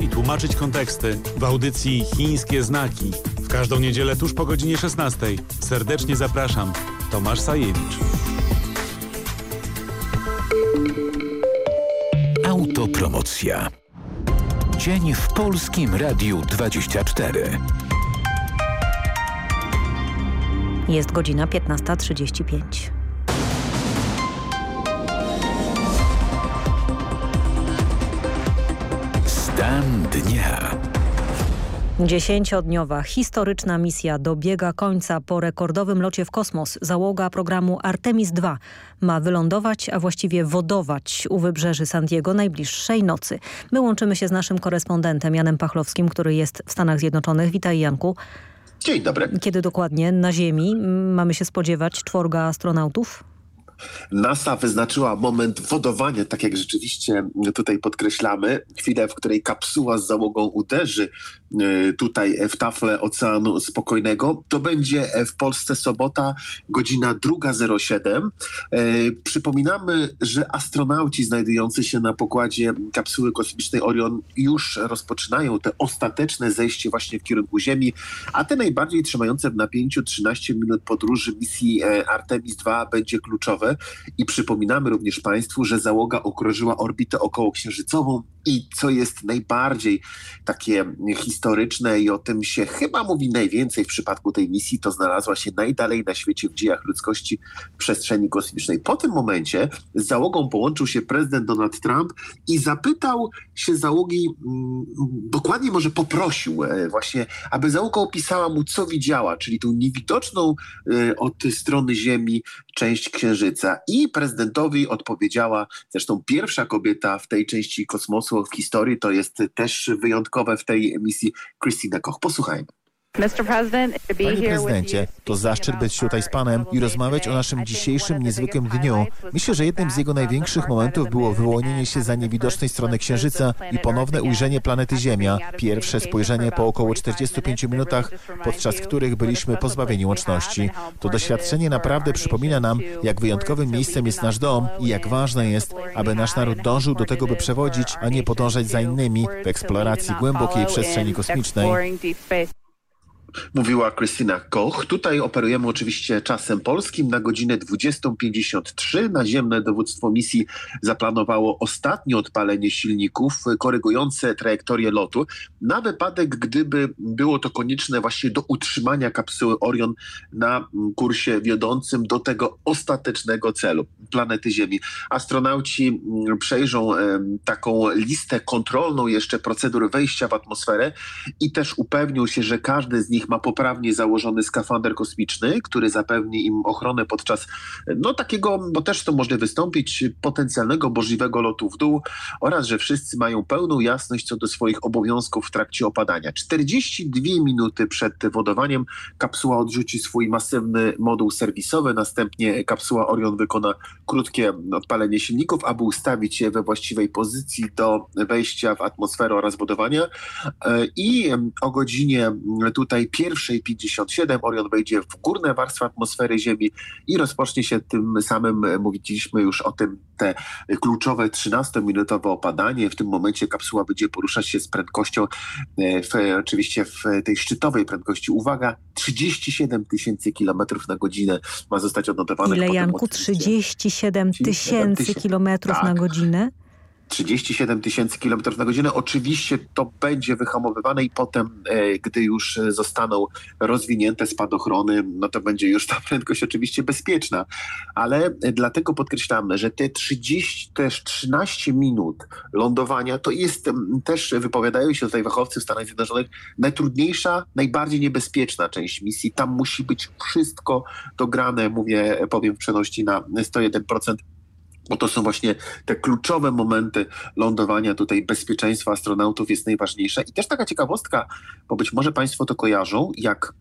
i tłumaczyć konteksty w audycji Chińskie Znaki. W każdą niedzielę tuż po godzinie 16. Serdecznie zapraszam. Tomasz Sajewicz. Autopromocja. Dzień w Polskim Radiu 24. Jest godzina 15.35. Stan dnia. Dziesięciodniowa historyczna misja dobiega końca po rekordowym locie w kosmos. Załoga programu Artemis II ma wylądować, a właściwie wodować u wybrzeży San Diego najbliższej nocy. My łączymy się z naszym korespondentem Janem Pachlowskim, który jest w Stanach Zjednoczonych. Witaj Janku. Dzień dobry. Kiedy dokładnie na Ziemi mamy się spodziewać czworga astronautów? NASA wyznaczyła moment wodowania, tak jak rzeczywiście tutaj podkreślamy, chwilę, w której kapsuła z załogą uderzy y, tutaj w tafle Oceanu Spokojnego. To będzie w Polsce sobota, godzina 2.07. Y, przypominamy, że astronauci znajdujący się na pokładzie kapsuły kosmicznej Orion już rozpoczynają te ostateczne zejście właśnie w kierunku Ziemi, a te najbardziej trzymające w napięciu 13 minut podróży misji e, Artemis II będzie kluczowe i przypominamy również Państwu, że załoga okrążyła orbitę okołoksiężycową i co jest najbardziej takie historyczne i o tym się chyba mówi najwięcej w przypadku tej misji, to znalazła się najdalej na świecie w dziejach ludzkości w przestrzeni kosmicznej. Po tym momencie z załogą połączył się prezydent Donald Trump i zapytał się załogi, mm, dokładnie może poprosił e, właśnie, aby załoga opisała mu, co widziała, czyli tą niewidoczną e, od strony Ziemi część Księżyca. I prezydentowi odpowiedziała zresztą pierwsza kobieta w tej części kosmosu w historii, to jest też wyjątkowe w tej misji, Christina Koch. Posłuchajmy. Panie prezydencie, to zaszczyt być tutaj z panem i rozmawiać o naszym dzisiejszym niezwykłym dniu. Myślę, że jednym z jego największych momentów było wyłonienie się za niewidocznej strony Księżyca i ponowne ujrzenie planety Ziemia. Pierwsze spojrzenie po około 45 minutach, podczas których byliśmy pozbawieni łączności. To doświadczenie naprawdę przypomina nam, jak wyjątkowym miejscem jest nasz dom i jak ważne jest, aby nasz naród dążył do tego, by przewodzić, a nie podążać za innymi w eksploracji głębokiej przestrzeni kosmicznej. Mówiła Krystyna Koch. Tutaj operujemy oczywiście czasem polskim na godzinę 20.53. Naziemne dowództwo misji zaplanowało ostatnie odpalenie silników korygujące trajektorię lotu na wypadek, gdyby było to konieczne właśnie do utrzymania kapsuły Orion na kursie wiodącym do tego ostatecznego celu planety Ziemi. Astronauci mm, przejrzą taką listę kontrolną jeszcze procedur wejścia w atmosferę i też upewnią się, że każdy z nich ma poprawnie założony skafander kosmiczny, który zapewni im ochronę podczas no takiego, bo też to może wystąpić, potencjalnego możliwego lotu w dół oraz, że wszyscy mają pełną jasność co do swoich obowiązków w trakcie opadania. 42 minuty przed wodowaniem kapsuła odrzuci swój masywny moduł serwisowy, następnie kapsuła Orion wykona krótkie odpalenie silników, aby ustawić je we właściwej pozycji do wejścia w atmosferę oraz wodowania e, i o godzinie tutaj pierwszej 57 Orion wejdzie w górne warstwy atmosfery Ziemi i rozpocznie się tym samym, e, mówiliśmy już o tym, te kluczowe 13-minutowe opadanie. W tym momencie kapsuła będzie poruszać się z prędkością, e, w, oczywiście w tej szczytowej prędkości, uwaga, 37 tysięcy kilometrów na godzinę ma zostać odnotowane. Ile Janku? 37 tysięcy kilometrów tak. na godzinę? 37 tysięcy kilometrów na godzinę. Oczywiście to będzie wyhamowywane i potem, e, gdy już zostaną rozwinięte spadochrony, no to będzie już [laughs] ta prędkość oczywiście bezpieczna. Ale dlatego podkreślamy, że te 30, też 13 minut lądowania to jest też, wypowiadają się tutaj fachowcy w Stanach Zjednoczonych, najtrudniejsza, najbardziej niebezpieczna część misji. Tam musi być wszystko dograne, mówię, powiem w przenośni na 101% bo to są właśnie te kluczowe momenty lądowania. Tutaj bezpieczeństwo astronautów jest najważniejsze. I też taka ciekawostka, bo być może Państwo to kojarzą, jak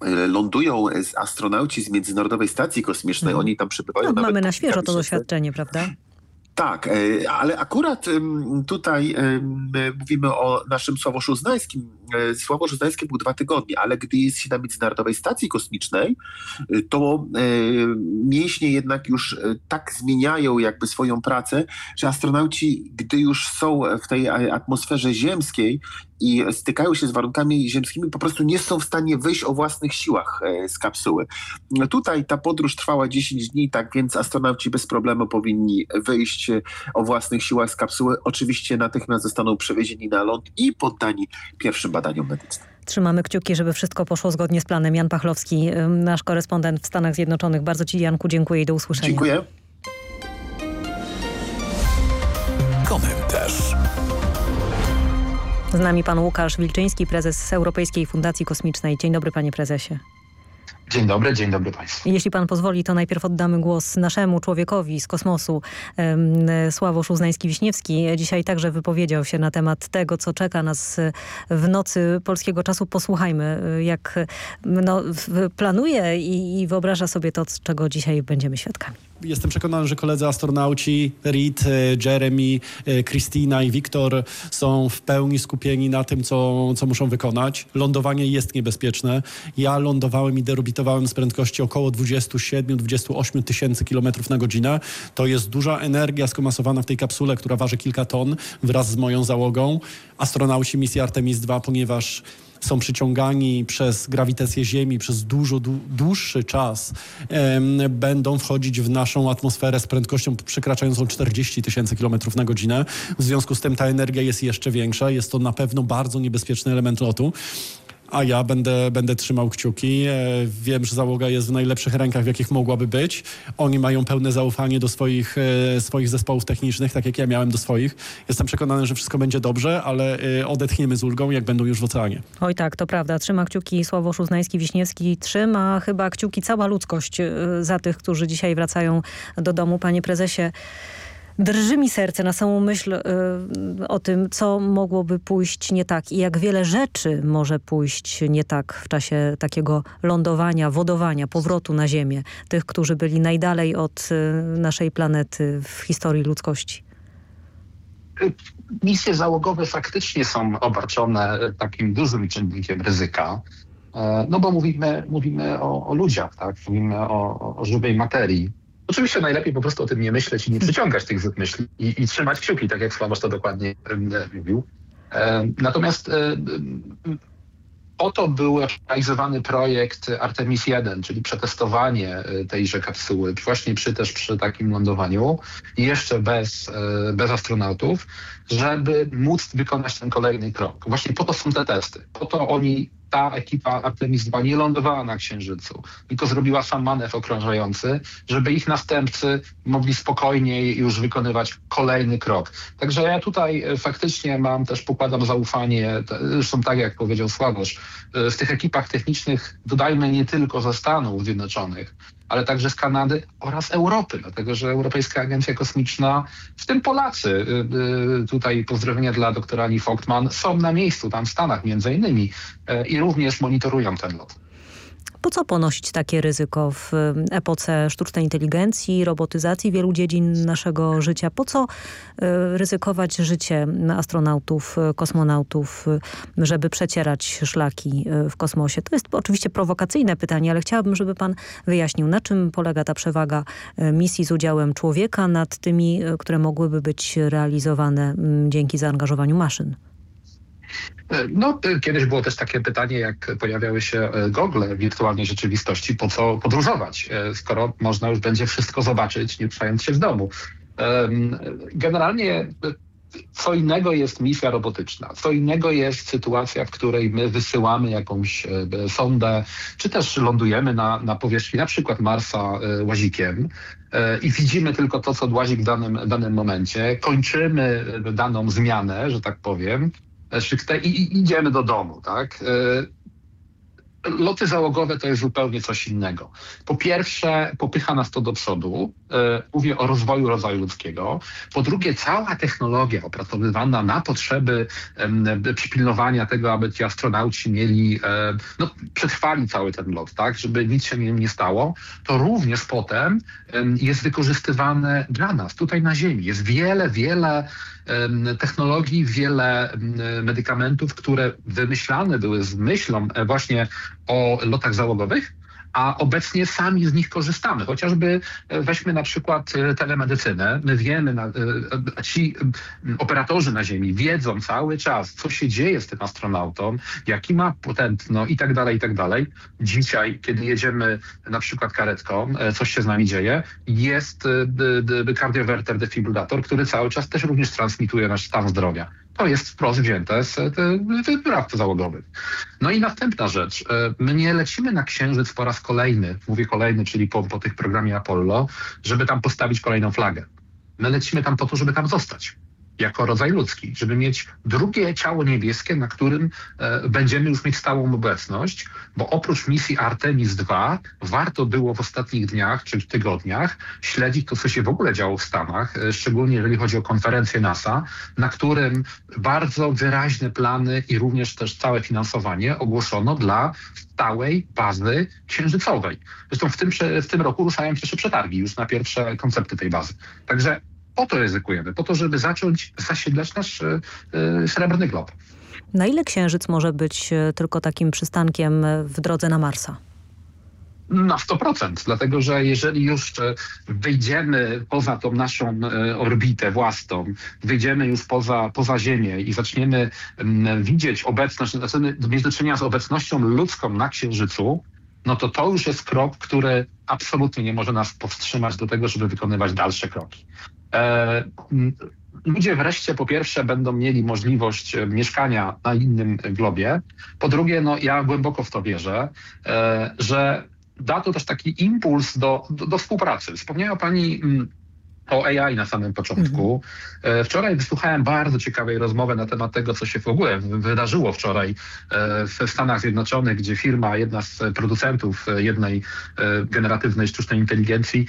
e, lądują astronauci z Międzynarodowej Stacji Kosmicznej, mm. oni tam przybywają. No, mamy na świeżo to doświadczenie, prawda? Tak, e, ale akurat tutaj mówimy o naszym Sławosz Uznańskim. E, Sławosz Uznański był dwa tygodnie, ale gdy jest się na Międzynarodowej Stacji Kosmicznej, e, to mięśnie jednak już tak zmieniają jakby swoją pracę, że astronauci, gdy już są w tej atmosferze ziemskiej i stykają się z warunkami ziemskimi, po prostu nie są w stanie wyjść o własnych siłach z kapsuły. Tutaj ta podróż trwała 10 dni, tak więc astronauci bez problemu powinni wyjść o własnych siłach z kapsuły, oczywiście natychmiast zostaną przewiezieni na ląd i poddani pierwszym badaniom medycznym. Trzymamy kciuki, żeby wszystko poszło zgodnie z planem. Jan Pachlowski, nasz korespondent w Stanach Zjednoczonych. Bardzo Ci, Janku, dziękuję i do usłyszenia. Dziękuję. Z nami pan Łukasz Wilczyński, prezes Europejskiej Fundacji Kosmicznej. Dzień dobry, panie prezesie. Dzień dobry, dzień dobry Państwu. Jeśli Pan pozwoli, to najpierw oddamy głos naszemu człowiekowi z kosmosu. Sławosz Uznański-Wiśniewski dzisiaj także wypowiedział się na temat tego, co czeka nas w nocy polskiego czasu. Posłuchajmy, jak no, planuje i, i wyobraża sobie to, czego dzisiaj będziemy świadkami. Jestem przekonany, że koledzy astronauci, Reed, e, Jeremy, e, Christina i Wiktor są w pełni skupieni na tym, co, co muszą wykonać. Lądowanie jest niebezpieczne. Ja lądowałem i deorbitowałem z prędkości około 27-28 tysięcy kilometrów na godzinę. To jest duża energia skomasowana w tej kapsule, która waży kilka ton wraz z moją załogą. Astronauci misji Artemis II, ponieważ są przyciągani przez grawitację Ziemi przez dużo dłuższy czas, będą wchodzić w naszą atmosferę z prędkością przekraczającą 40 tysięcy kilometrów na godzinę. W związku z tym ta energia jest jeszcze większa. Jest to na pewno bardzo niebezpieczny element lotu a ja będę, będę trzymał kciuki. E, wiem, że załoga jest w najlepszych rękach, w jakich mogłaby być. Oni mają pełne zaufanie do swoich, e, swoich zespołów technicznych, tak jak ja miałem do swoich. Jestem przekonany, że wszystko będzie dobrze, ale e, odetchniemy z ulgą, jak będą już w oceanie. Oj tak, to prawda. Trzyma kciuki Sławosz Uznański-Wiśniewski. Trzyma chyba kciuki cała ludzkość za tych, którzy dzisiaj wracają do domu. Panie prezesie, Drży mi serce na samą myśl y, o tym, co mogłoby pójść nie tak i jak wiele rzeczy może pójść nie tak w czasie takiego lądowania, wodowania, powrotu na Ziemię. Tych, którzy byli najdalej od y, naszej planety w historii ludzkości. Misje załogowe faktycznie są obarczone takim dużym czynnikiem ryzyka. E, no bo mówimy, mówimy o, o ludziach, tak? mówimy o, o żywej materii. Oczywiście najlepiej po prostu o tym nie myśleć i nie przyciągać tych złych myśli i, i trzymać kciuki, tak jak Sławosz to dokładnie mówił. E, natomiast e, po to był realizowany projekt Artemis 1, czyli przetestowanie e, tejże kapsuły, właśnie przy, też przy takim lądowaniu jeszcze bez, bez astronautów, żeby móc wykonać ten kolejny krok. Właśnie po to są te testy. Po to oni ta ekipa Artemis 2 nie lądowała na Księżycu, tylko zrobiła sam manewr okrążający, żeby ich następcy mogli spokojniej już wykonywać kolejny krok. Także ja tutaj e, faktycznie mam też, pokładam zaufanie, zresztą tak jak powiedział Sławosz, e, w tych ekipach technicznych dodajmy nie tylko ze Stanów Zjednoczonych, ale także z Kanady oraz Europy, dlatego że Europejska Agencja Kosmiczna, w tym Polacy, y, y, tutaj pozdrowienia dla doktora Ani Fogtman, są na miejscu tam w Stanach między innymi y, i również monitorują ten lot. Po co ponosić takie ryzyko w epoce sztucznej inteligencji, robotyzacji wielu dziedzin naszego życia? Po co e, ryzykować życie astronautów, e, kosmonautów, e, żeby przecierać szlaki w kosmosie? To jest oczywiście prowokacyjne pytanie, ale chciałabym, żeby pan wyjaśnił, na czym polega ta przewaga misji z udziałem człowieka nad tymi, które mogłyby być realizowane dzięki zaangażowaniu maszyn? No, kiedyś było też takie pytanie, jak pojawiały się e, gogle wirtualnej rzeczywistości, po co podróżować, e, skoro można już będzie wszystko zobaczyć, nie ruszając się z domu. Generalnie e, co innego jest misja robotyczna, co innego jest sytuacja, w której my wysyłamy jakąś sondę, czy też lądujemy na, na powierzchni na przykład Marsa łazikiem i widzimy tylko to, co łazik w danym, danym momencie, kończymy daną zmianę, że tak powiem, i, i idziemy do domu, tak? E, loty załogowe to jest zupełnie coś innego. Po pierwsze, popycha nas to do przodu. E, mówię o rozwoju rodzaju ludzkiego. Po drugie, cała technologia opracowywana na potrzeby przypilnowania tego, aby ci astronauci mieli, e, no, przetrwali cały ten lot, tak, żeby nic się im nie stało, to również potem jest wykorzystywane dla nas, tutaj na Ziemi. Jest wiele, wiele technologii, wiele medykamentów, które wymyślane były z myślą e, właśnie o lotach załogowych, a obecnie sami z nich korzystamy. Chociażby e, weźmy na przykład e, telemedycynę. My wiemy, e, ci operatorzy na Ziemi wiedzą cały czas, co się dzieje z tym astronautą, jaki ma potentno i tak dalej, i tak dalej. Dzisiaj, kiedy jedziemy na przykład karetką, coś się z nami dzieje, jest kardiowerter defibrylator, który cały czas też również transmituje nasz stan zdrowia. To jest wprost wzięte z wyprawcy załogowych. No i następna rzecz. E, my nie lecimy na Księżyc po raz kolejny, mówię kolejny, czyli po, po tych programie Apollo, żeby tam postawić kolejną flagę. My lecimy tam po to, żeby tam zostać jako rodzaj ludzki, żeby mieć drugie ciało niebieskie, na którym e, będziemy już mieć stałą obecność, bo oprócz misji Artemis II warto było w ostatnich dniach czy tygodniach śledzić to, co się w ogóle działo w Stanach, e, szczególnie jeżeli chodzi o konferencję NASA, na którym bardzo wyraźne plany i również też całe finansowanie ogłoszono dla stałej bazy księżycowej. Zresztą w tym, w tym roku ruszają pierwsze przetargi już na pierwsze koncepty tej bazy. Także po to ryzykujemy, po to, żeby zacząć zasiedlać nasz e, e, srebrny glob. Na ile Księżyc może być e, tylko takim przystankiem w drodze na Marsa? Na 100%, dlatego że jeżeli już wyjdziemy poza tą naszą orbitę własną, wyjdziemy już poza, poza Ziemię i zaczniemy widzieć obecność, zaczniemy mieć do czynienia z obecnością ludzką na Księżycu, no to to już jest krok, który absolutnie nie może nas powstrzymać do tego, żeby wykonywać dalsze kroki. E, ludzie wreszcie po pierwsze będą mieli możliwość e, mieszkania na innym globie. Po drugie, no ja głęboko w to wierzę, e, że da to też taki impuls do, do, do współpracy. Wspomniała Pani o AI na samym początku. Mhm. Wczoraj wysłuchałem bardzo ciekawej rozmowy na temat tego, co się w ogóle wydarzyło wczoraj w Stanach Zjednoczonych, gdzie firma, jedna z producentów jednej generatywnej sztucznej inteligencji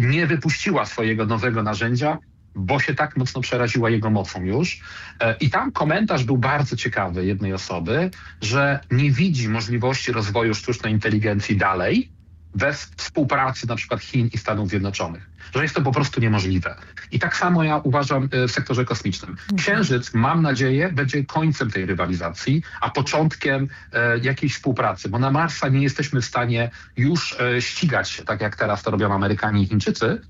nie wypuściła swojego nowego narzędzia, bo się tak mocno przeraziła jego mocą już. I tam komentarz był bardzo ciekawy jednej osoby, że nie widzi możliwości rozwoju sztucznej inteligencji dalej, bez współpracy na przykład Chin i Stanów Zjednoczonych. Że jest to po prostu niemożliwe. I tak samo ja uważam e, w sektorze kosmicznym. Księżyc, mam nadzieję, będzie końcem tej rywalizacji, a początkiem e, jakiejś współpracy, bo na Marsa nie jesteśmy w stanie już e, ścigać się, tak jak teraz to robią Amerykanie i Chińczycy.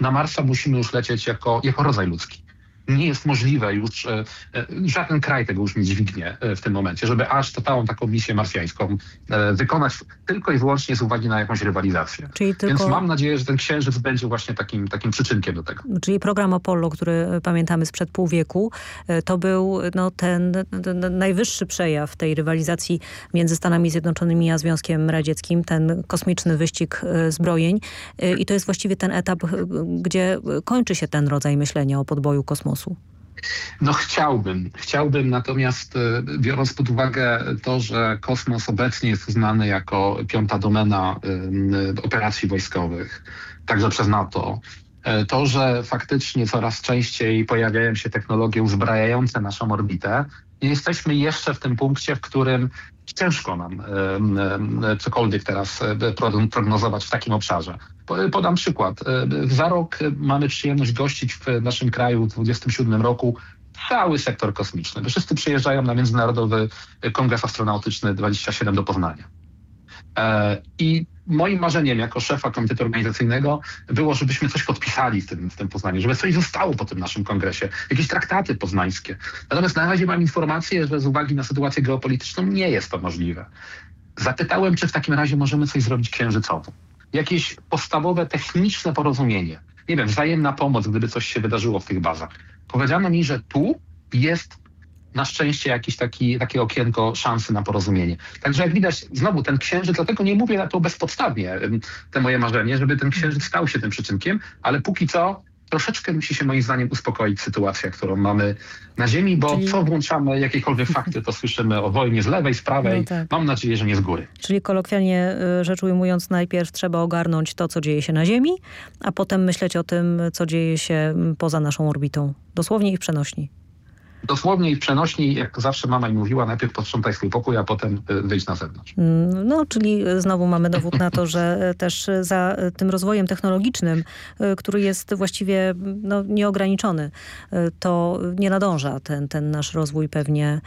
Na Marsa musimy już lecieć jako, jako rodzaj ludzki nie jest możliwe już, e, e, żaden kraj tego już nie dźwignie e, w tym momencie, żeby aż całą taką misję marsjańską wykonać tylko i wyłącznie z uwagi na jakąś rywalizację. Tylko... Więc mam nadzieję, że ten księżyc będzie właśnie takim, takim przyczynkiem do tego. Czyli program Apollo, który pamiętamy sprzed pół wieku, to był no, ten, ten najwyższy przejaw tej rywalizacji między Stanami Zjednoczonymi a Związkiem Radzieckim, ten kosmiczny wyścig zbrojeń. I to jest właściwie ten etap, gdzie kończy się ten rodzaj myślenia o podboju kosmosu No chciałbym. Chciałbym, natomiast e, biorąc pod uwagę to, że kosmos obecnie jest uznany jako piąta domena e, operacji wojskowych, także przez NATO, e, to, że faktycznie coraz częściej pojawiają się technologie uzbrajające naszą orbitę, jesteśmy jeszcze w tym punkcie, w którym ciężko nam cokolwiek teraz prognozować w takim obszarze. Podam przykład. Za rok mamy przyjemność gościć w naszym kraju w 2027 roku cały sektor kosmiczny. Wszyscy przyjeżdżają na Międzynarodowy Kongres Astronautyczny 27 do Poznania. E, I moim marzeniem jako szefa komitetu organizacyjnego było, żebyśmy coś podpisali w tym, tym Poznaniu, żeby coś zostało po tym naszym kongresie, jakieś traktaty poznańskie. Natomiast na razie mam informację, że z uwagi na sytuację geopolityczną nie jest to możliwe. Zapytałem, czy w takim razie możemy coś zrobić księżycowo. Jakieś podstawowe, techniczne porozumienie. Nie wiem, wzajemna pomoc, gdyby coś się wydarzyło w tych bazach. Powiedziano mi, że tu jest na szczęście jakieś taki, takie okienko szansy na porozumienie. Także jak widać, znowu ten księżyc, dlatego nie mówię na to bezpodstawnie, te moje marzenie, żeby ten księżyc stał się tym przyczynkiem, ale póki co troszeczkę musi się moim zdaniem uspokoić sytuacja, którą mamy na ziemi, bo Czyli... co włączamy jakiekolwiek fakty, to słyszymy o wojnie z lewej, z prawej. No tak. Mam nadzieję, że nie z góry. Czyli kolokwialnie y, rzecz ujmując, najpierw trzeba ogarnąć to, co dzieje się na ziemi, a potem myśleć o tym, co dzieje się poza naszą orbitą. Dosłownie i w przenośni dosłownie i przenośni, jak zawsze mama mi mówiła, najpierw posprzątaj swój pokój, a potem y, wyjdź na zewnątrz. Mm, no, czyli znowu mamy dowód na to, że też za tym rozwojem technologicznym, który jest właściwie no, nieograniczony, to nie nadąża ten, ten nasz rozwój pewnie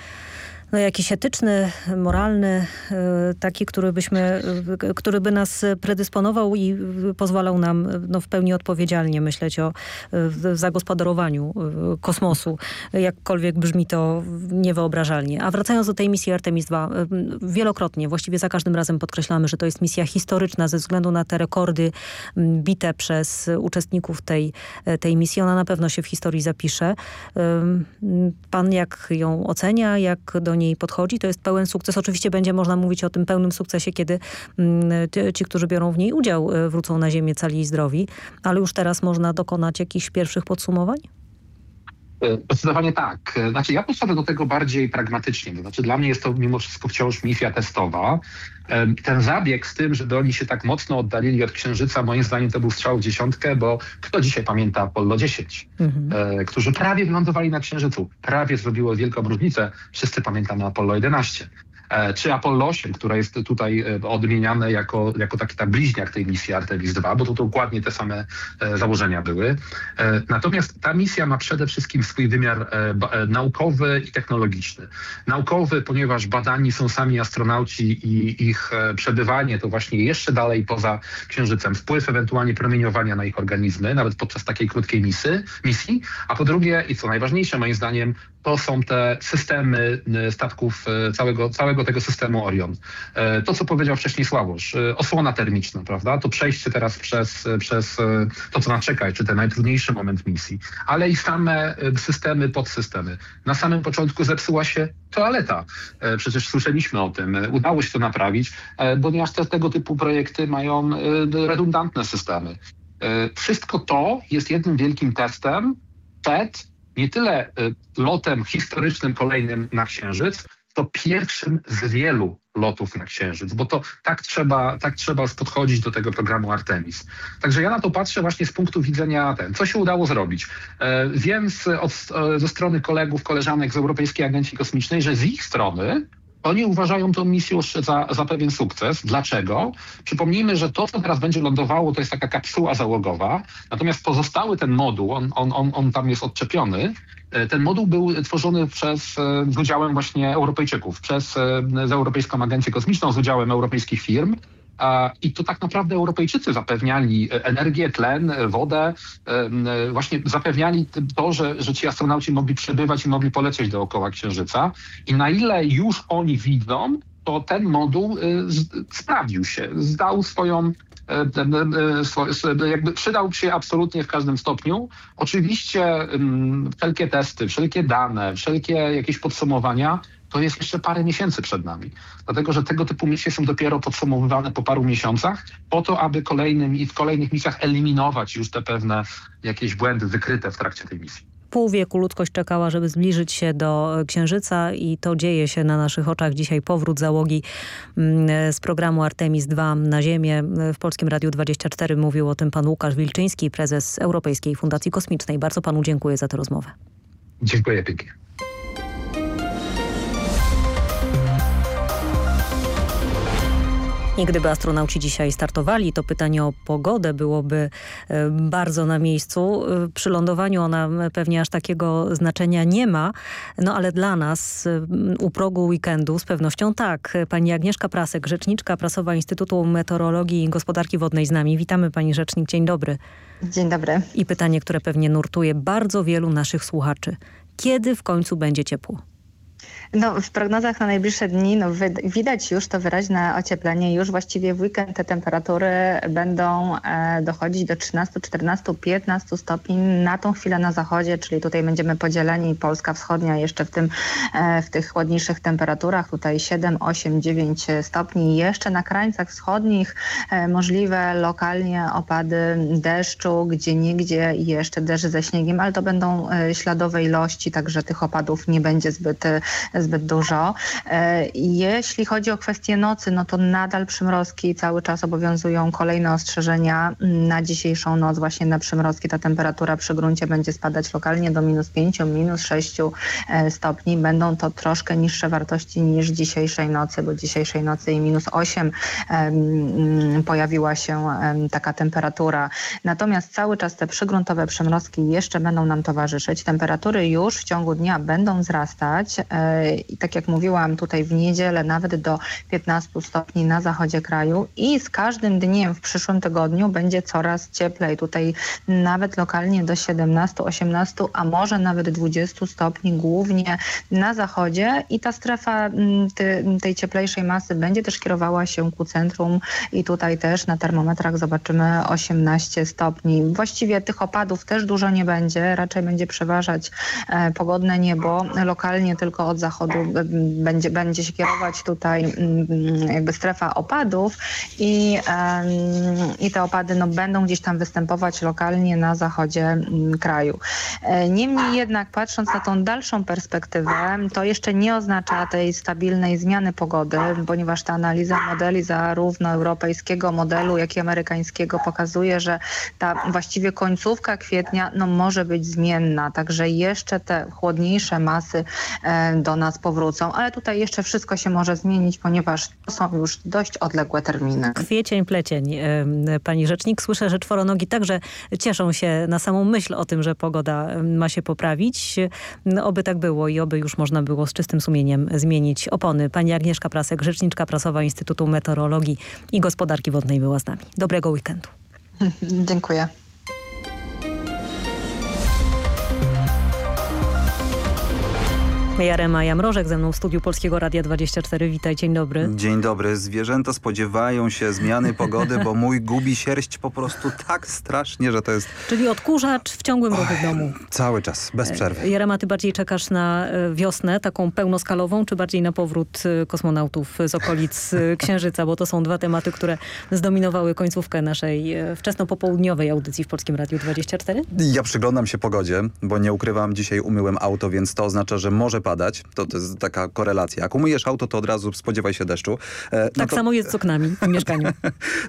no, jakiś etyczny, moralny, e, taki, który, byśmy, e, który by nas predysponował i pozwalał nam no, w pełni odpowiedzialnie myśleć o e, zagospodarowaniu kosmosu. Jakkolwiek brzmi to niewyobrażalnie. A wracając do tej misji Artemis II, wielokrotnie, właściwie za każdym razem podkreślamy, że to jest misja historyczna ze względu na te rekordy bite przez uczestników tej, tej misji. Ona na pewno się w historii zapisze. Pan jak ją ocenia, jak do niej podchodzi. To jest pełen sukces. Oczywiście będzie można mówić o tym pełnym sukcesie, kiedy mm, ci, którzy biorą w niej udział, e, wrócą na ziemię cali i zdrowi. Ale już teraz można dokonać jakichś pierwszych podsumowań? E, zdecydowanie tak. Znaczy ja podchodzę do tego bardziej pragmatycznie. Znaczy dla mnie jest to mimo wszystko wciąż misja testowa. Ten zabieg z tym, żeby oni się tak mocno oddalili od Księżyca, moim zdaniem to był strzał w dziesiątkę, bo kto dzisiaj pamięta Apollo 10, mhm. E, którzy prawie wylądowali na Księżycu, prawie zrobiło wielką różnicę. Wszyscy pamiętamy Apollo 11. E, czy Apollo 8, które jest tutaj e, odmieniane jako, jako taki tak bliźniak tej misji Artemis 2, bo to dokładnie te same e, założenia były. Natomiast ta misja ma przede wszystkim swój wymiar naukowy i technologiczny. Naukowy, ponieważ badani są sami astronauci i ich przebywanie to właśnie jeszcze dalej poza Księżycem, wpływ ewentualnie promieniowania na ich organizmy, nawet podczas takiej krótkiej misy, misji, a po drugie, i co najważniejsze moim zdaniem, to są te systemy statków całego, całego całego tego systemu Orion. E, to, co powiedział wcześniej Sławosz, e, osłona termiczna, prawda? To przejście teraz przez, przez e, to, co nas czeka, czy ten najtrudniejszy moment misji, ale i same systemy, podsystemy. Na samym początku zepsuła się toaleta. Przecież słyszeliśmy o tym. Udało się to naprawić, ponieważ te, tego typu projekty mają redundantne systemy. Wszystko to jest jednym wielkim testem przed nie tyle lotem historycznym kolejnym na Księżyc, to pierwszym z wielu lotów na Księżyc, bo to tak trzeba, tak trzeba podchodzić do tego programu Artemis. Także ja na to patrzę właśnie z punktu widzenia ten, co się udało zrobić. E, wiem z, od, e, ze strony kolegów, koleżanek z Europejskiej Agencji Kosmicznej, że z ich strony oni uważają tę misję za, za pewien sukces. Dlaczego? Przypomnijmy, że to, co teraz będzie lądowało, to jest taka kapsuła załogowa, natomiast pozostały ten moduł, on, on, on, on tam jest odczepiony, e, ten moduł był tworzony przez, e, z udziałem właśnie Europejczyków, przez e, z Europejską Agencję Kosmiczną, z udziałem europejskich firm. I to tak naprawdę Europejczycy zapewniali energię, tlen, wodę, właśnie zapewniali to, że, że ci astronauci mogli przebywać i mogli polecieć dookoła Księżyca. I na ile już oni widzą, to ten moduł sprawdził się, zdał swoją jakby przydał się absolutnie w każdym stopniu. Oczywiście wszelkie testy, wszelkie dane, wszelkie jakieś podsumowania to jest jeszcze parę miesięcy przed nami. Dlatego, że tego typu misje są dopiero podsumowywane po paru miesiącach, po to, aby kolejnym i w kolejnych misjach eliminować już te pewne jakieś błędy wykryte w trakcie tej misji. Pół wieku ludzkość czekała, żeby zbliżyć się do Księżyca i to dzieje się na naszych oczach. Dzisiaj powrót załogi mm, z programu Artemis II na Ziemię. W Polskim Radiu 24 mówił o tym pan Łukasz Wilczyński, prezes Europejskiej Fundacji Kosmicznej. Bardzo panu dziękuję za tę rozmowę. Dziękuję pięknie. I gdyby astronauci dzisiaj startowali, to pytanie o pogodę byłoby e, bardzo na miejscu. E, przy lądowaniu ona pewnie aż takiego znaczenia nie ma, no ale dla nas e, u progu weekendu z pewnością tak. Pani Agnieszka Prasek, rzeczniczka prasowa Instytutu Meteorologii i Gospodarki Wodnej z nami. Witamy pani rzecznik, dzień dobry. Dzień dobry. I pytanie, które pewnie nurtuje bardzo wielu naszych słuchaczy. Kiedy w końcu będzie ciepło? No, w prognozach na najbliższe dni no, widać już to wyraźne ocieplenie. Już właściwie w weekend te temperatury będą e, dochodzić do 13, 14, 15 stopni na tą chwilę na zachodzie, czyli tutaj będziemy podzieleni Polska Wschodnia jeszcze w, tym, e, w tych chłodniejszych temperaturach. Tutaj 7, 8, 9 stopni. Jeszcze na krańcach wschodnich e, możliwe lokalnie opady deszczu, gdzie niegdzie jeszcze deszcz ze śniegiem, ale to będą e, śladowe ilości, także tych opadów nie będzie zbyt e, zbyt dużo. E, jeśli chodzi o kwestię nocy, no to nadal przymrozki cały czas obowiązują kolejne ostrzeżenia. Na dzisiejszą noc właśnie na przymrozki ta temperatura przy gruncie będzie spadać lokalnie do minus 5, minus 6 e, stopni. Będą to troszkę niższe wartości niż dzisiejszej nocy, bo dzisiejszej nocy i minus 8 pojawiła się taka temperatura. Natomiast cały czas te przygruntowe przymrozki jeszcze będą nam towarzyszyć. Temperatury już w ciągu dnia będą wzrastać. I tak jak mówiłam, tutaj w niedzielę nawet do 15 stopni na zachodzie kraju i z każdym dniem w przyszłym tygodniu będzie coraz cieplej. Tutaj nawet lokalnie do 17, 18, a może nawet 20 stopni głównie na zachodzie i ta strefa mm, tej cieplejszej masy będzie też kierowała się ku centrum i tutaj też na termometrach zobaczymy 18 stopni. Właściwie tych opadów też dużo nie będzie, raczej będzie przeważać e, pogodne niebo, lokalnie tylko od zachodu będzie, będzie się kierować tutaj mm, jakby strefa opadów i, i te opady no, będą gdzieś tam występować lokalnie na zachodzie mm, kraju. E, niemniej jednak patrząc na tą dalszą perspektywę, to jeszcze nie oznacza tej stabilnej zmiany pogody, ponieważ ta analiza modeli zarówno europejskiego modelu, jak i amerykańskiego pokazuje, że ta właściwie końcówka kwietnia no, może być zmienna, także jeszcze te chłodniejsze masy e, do nas powrócą, ale tutaj jeszcze wszystko się może zmienić, ponieważ to są już dość odległe terminy. Kwiecień, plecień. Pani rzecznik, słyszę, że czworonogi także cieszą się na samą myśl o tym, że pogoda ma się poprawić. Oby tak było i oby już można było z czystym sumieniem zmienić opony. Pani Agnieszka Prasek, rzeczniczka prasowa Instytutu Meteorologii i Gospodarki Wodnej była z nami. Dobrego weekendu. [laughs] Dziękuję. Jarema Jamrożek ze mną w studiu Polskiego Radia 24. Witaj, dzień dobry. Dzień dobry. Zwierzęta spodziewają się zmiany pogody, bo mój gubi sierść po prostu tak strasznie, że to jest... Czyli odkurzacz w ciągłym ruchu w domu. Cały czas, bez przerwy. Jarema, ty bardziej czekasz na e, wiosnę, taką pełnoskalową, czy bardziej na powrót e, kosmonautów z okolic e, Księżyca? Bo to są dwa tematy, które zdominowały końcówkę naszej wczesno-popołudniowej audycji w Polskim Radiu 24. Ja przyglądam się pogodzie, bo nie ukrywam, dzisiaj umyłem auto, więc to oznacza, że może padać. To, to jest taka korelacja. Jak umyjesz auto, to od razu spodziewaj się deszczu. E, no tak to... samo jest z oknami w [laughs] mieszkaniu.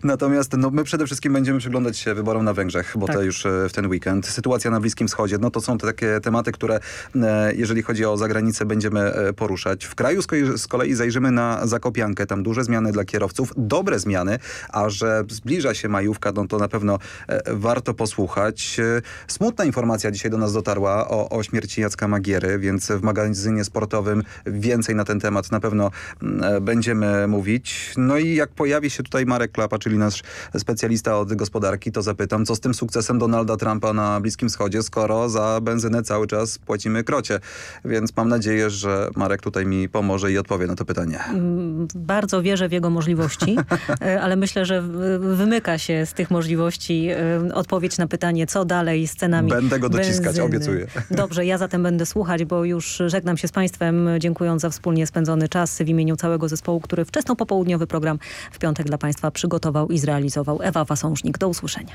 Natomiast no, my przede wszystkim będziemy przyglądać się wyborom na Węgrzech, bo tak. to już e, w ten weekend. Sytuacja na Bliskim Wschodzie, no to są te takie tematy, które e, jeżeli chodzi o zagranicę będziemy e, poruszać. W kraju z, kolei zajrzymy na Zakopiankę. Tam duże zmiany dla kierowców, dobre zmiany, a że zbliża się majówka, no to na pewno warto posłuchać. Smutna informacja dzisiaj do nas dotarła o, o śmierci Jacka Magiery, więc w magazynie magazynie sportowym więcej na ten temat na pewno mm, e, będziemy mówić. No i jak pojawi się tutaj Marek Klapa, czyli nasz specjalista od gospodarki, to zapytam, co z tym sukcesem Donalda Trumpa na Bliskim Wschodzie, skoro za benzynę cały czas płacimy krocie. Więc mam nadzieję, że Marek tutaj mi pomoże i odpowie na to pytanie. Mm, bardzo wierzę w jego możliwości, [laughs] e, ale myślę, że wymyka się z tych możliwości e, odpowiedź na pytanie, co dalej z cenami Będę go dociskać, benzyny. obiecuję. Dobrze, ja zatem będę słuchać, bo już żegnam się z Państwem, dziękując za wspólnie spędzony czas w imieniu całego zespołu, który wczesno-popołudniowy program w piątek dla Państwa przygotował i zrealizował. Ewa Wasążnik, do usłyszenia.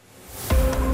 Thank you.